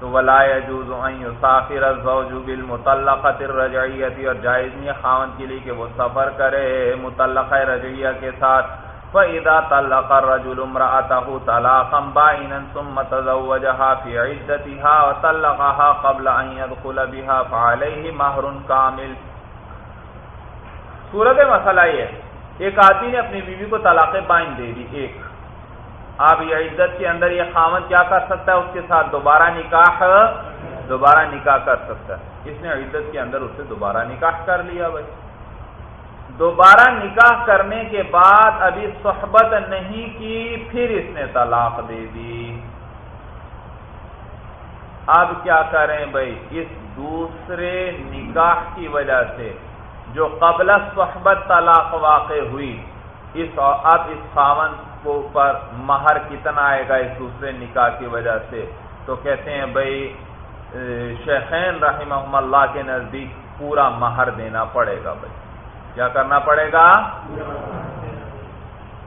تو ولا يجوز ان يسافر الزوج بالمطلقه الرجعيه اور جائز نہیں خاون کے لیے کہ وہ سفر کرے مطلقہ رجعیہ کے ساتھ۔ فاذا طلق الرجل امراته طلاقا بائنا ثم تزوجها في عدتها وطلقها قبل ان يدخل بها فعليه مہر كامل۔ صورت مسئلہ یہ ایک آدمی نے اپنی بیوی کو طلاق بائن دے دی، ایک۔ آپ یہ عزت کے اندر یہ خامن کیا کر سکتا ہے؟ اس کے ساتھ دوبارہ نکاح دوبارہ نکاح کر سکتا ہے۔ اس نے عزت کے اندر اس سے دوبارہ نکاح کر لیا بھائی۔ دوبارہ نکاح کرنے کے بعد ابھی صحبت نہیں کی، پھر اس نے طلاق دے دی۔ اب کیا کریں بھائی؟ اس دوسرے نکاح کی وجہ سے جو قبل صحبت طلاق واقع ہوئی، اس اب اس خاون کو پر مہر کتنا آئے گا اس دوسرے نکاح کی وجہ سے؟ تو کہتے ہیں بھائی، شیخین رحمہ اللہ کے نزدیک پورا مہر دینا پڑے گا بھائی۔ کیا کرنا پڑے گا؟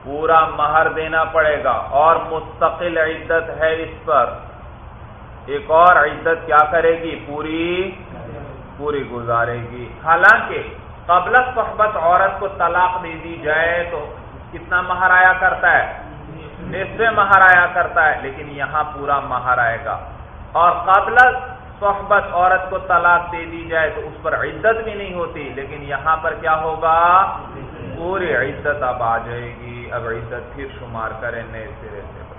پورا مہر دینا پڑے گا۔ اور مستقل عدت ہے اس پر۔ ایک اور عدت کیا کرے گی؟ پوری پوری گزارے گی۔ حالانکہ قبل صحبت عورت کو طلاق دے دی جائے تو کتنا مہر آیا کرتا ہے؟ نصف مہر آیا کرتا ہے، لیکن یہاں پورا مہر آئے گا۔ اور قبل صحبت عورت کو طلاق دے دی جائے تو اس پر عزت بھی نہیں ہوتی، لیکن یہاں پر کیا ہوگا؟ پوری عزت اب آ جائے گی۔ اب عزت پھر شمار کریں نئے سرے سے۔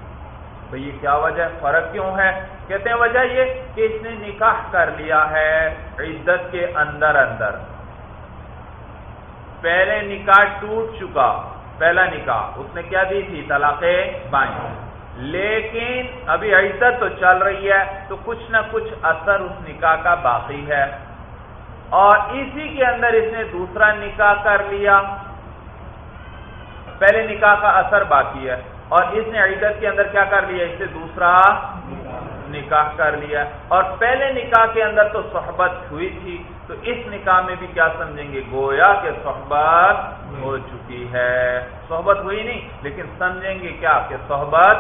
تو یہ کیا وجہ ہے؟ فرق کیوں ہے؟ کہتے ہیں وجہ یہ کہ اس نے نکاح کر لیا ہے عزت کے اندر اندر۔ پہلے نکاح ٹوٹ چکا، پہلا نکاح۔ اس نے کیا دی تھی؟ طلاق بائیں۔ لیکن ابھی عزت تو چل رہی ہے، تو کچھ نہ کچھ اثر اس نکاح کا باقی ہے۔ اور اسی کے اندر اس نے دوسرا نکاح کر لیا۔ پہلے نکاح کا اثر باقی ہے۔ اور اس نے عزت کے اندر کیا کر لیا؟ اس سے دوسرا نکاح کر لیا۔ اور پہلے نکاح کے اندر تو صحبت ہوئی تھی۔ تو اس نکاح میں بھی کیا سمجھیں گے؟ گویا کہ صحبت ہو چکی ہے۔ صحبت ہوئی نہیں، لیکن سمجھیں گے کیا کہ صحبت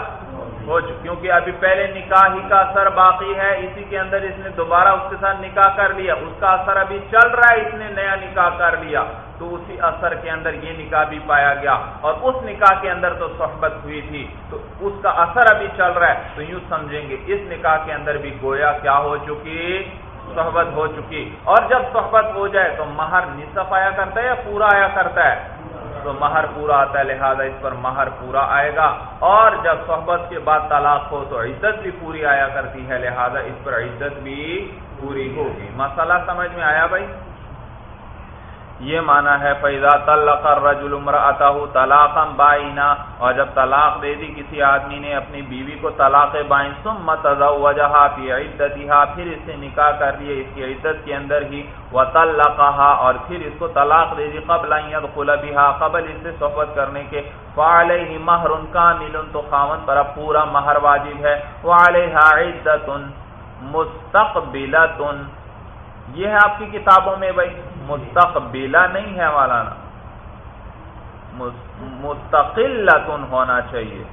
ہو چکی کیونکہ ابھی پہلے نکاح ہی کا اثر باقی ہے، اسی کے اندر اس نے دوبارہ اس کے ساتھ نکاح کر لیا۔ اس کا اثر ابھی چل رہا ہے، اس نے نیا نکاح کر لیا۔ تو اسی اثر کے اندر یہ نکاح بھی پایا گیا۔ اور اس نکاح کے اندر تو صحبت ہوئی تھی۔ تو اس کا اثر ابھی چل رہا ہے۔ تو یوں سمجھیں گے، اس نکاح کے اندر بھی گویا کیا ہو چکی؟ صحبت ہو چکی۔ اور جب صحبت ہو جائے تو مہر نصف آیا کرتا ہے یا پورا آیا کرتا ہے؟ تو مہر پورا آتا ہے، لہذا اس پر مہر پورا آئے گا۔ اور جب صحبت کے بعد طلاق ہو تو عزت بھی پوری آیا کرتی ہے، لہذا اس پر عزت بھی پوری ہوگی۔ مسئلہ سمجھ میں آیا بھائی؟ یہ مانا ہے فیضا طلق الرجل امرأته طلاقا بائنا اور جب طلاق دے دی، کسی آدمی نے اپنی بیوی کو طلاق بائن ثم تزوجها فی عدتها، پھر اس سے نکاح کر لیے، اس کی عدت کے اندر ہی، وطلقها، اور پھر اس کو طلاق دے دی، قبل ان يدخل بها، قبل اس سے صحبت کرنے کے، فعليه مہر کامل تو خاوند پر پورا مہر واجب ہے، وعليها عدت مستقبلۃ یہ ہے آپ کی کتابوں میں بھائی۔ مستقبلہ نہیں ہے مولانا۔ مستقل ہونا چاہیے۔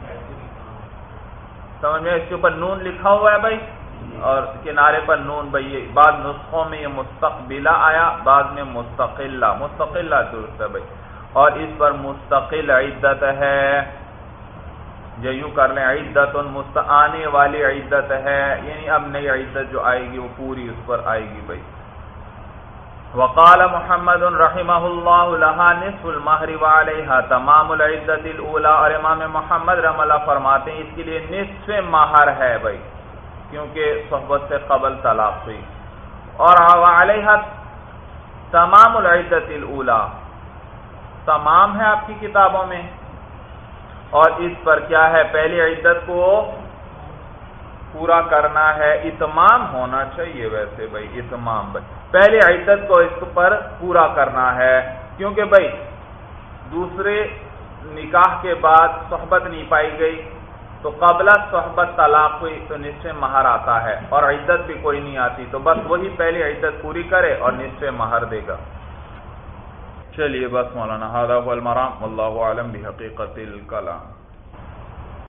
سمجھ میں اس کے اوپر نون لکھا ہوا ہے بھائی۔ اور کنارے پر نون بھائی بعض نسخوں میں یہ مستقبلہ آیا، بعض میں مستقلہ۔ مستقلہ درست ہے بھائی۔ اور اس پر مستقل عدت ہے۔ جو یوں کر لیں عدت آنے والی عدت ہے۔ یعنی اب نئی عدت جو آئے گی، وہ پوری اس پر آئے گی بھائی۔ وقال محمد رحمہ اللہ لہا نصف المہر وعلیہا تمام العدت الاولا اور امام محمد رحم اللہ فرماتے ہیں اس کے لیے نصف مہر ہے بھائی، کیونکہ صحبت سے قبل طلاق ہوئی۔ اور وعلیہا تمام العدت الاولا تمام ہے آپ کی کتابوں میں۔ اور اس پر کیا ہے؟ پہلی عدت کو پورا کرنا ہے، اتمام ہونا چاہیے ویسے بھائی، اتمام بھائی پہلی عدت کو اس پر پورا کرنا ہے، کیونکہ بھائی، دوسرے نکاح کے بعد صحبت نہیں پائی گئی، تو قبل صحبت طلاق ہوئی، تو نصف مہر آتا ہے۔ اور عدت بھی کوئی نہیں آتی، تو بس وہی پہلی عدت پوری کرے اور نصف مہر دے گا۔ چلیے بس مولانا المرام اللہ عالم بھی حقیقت الکلام۔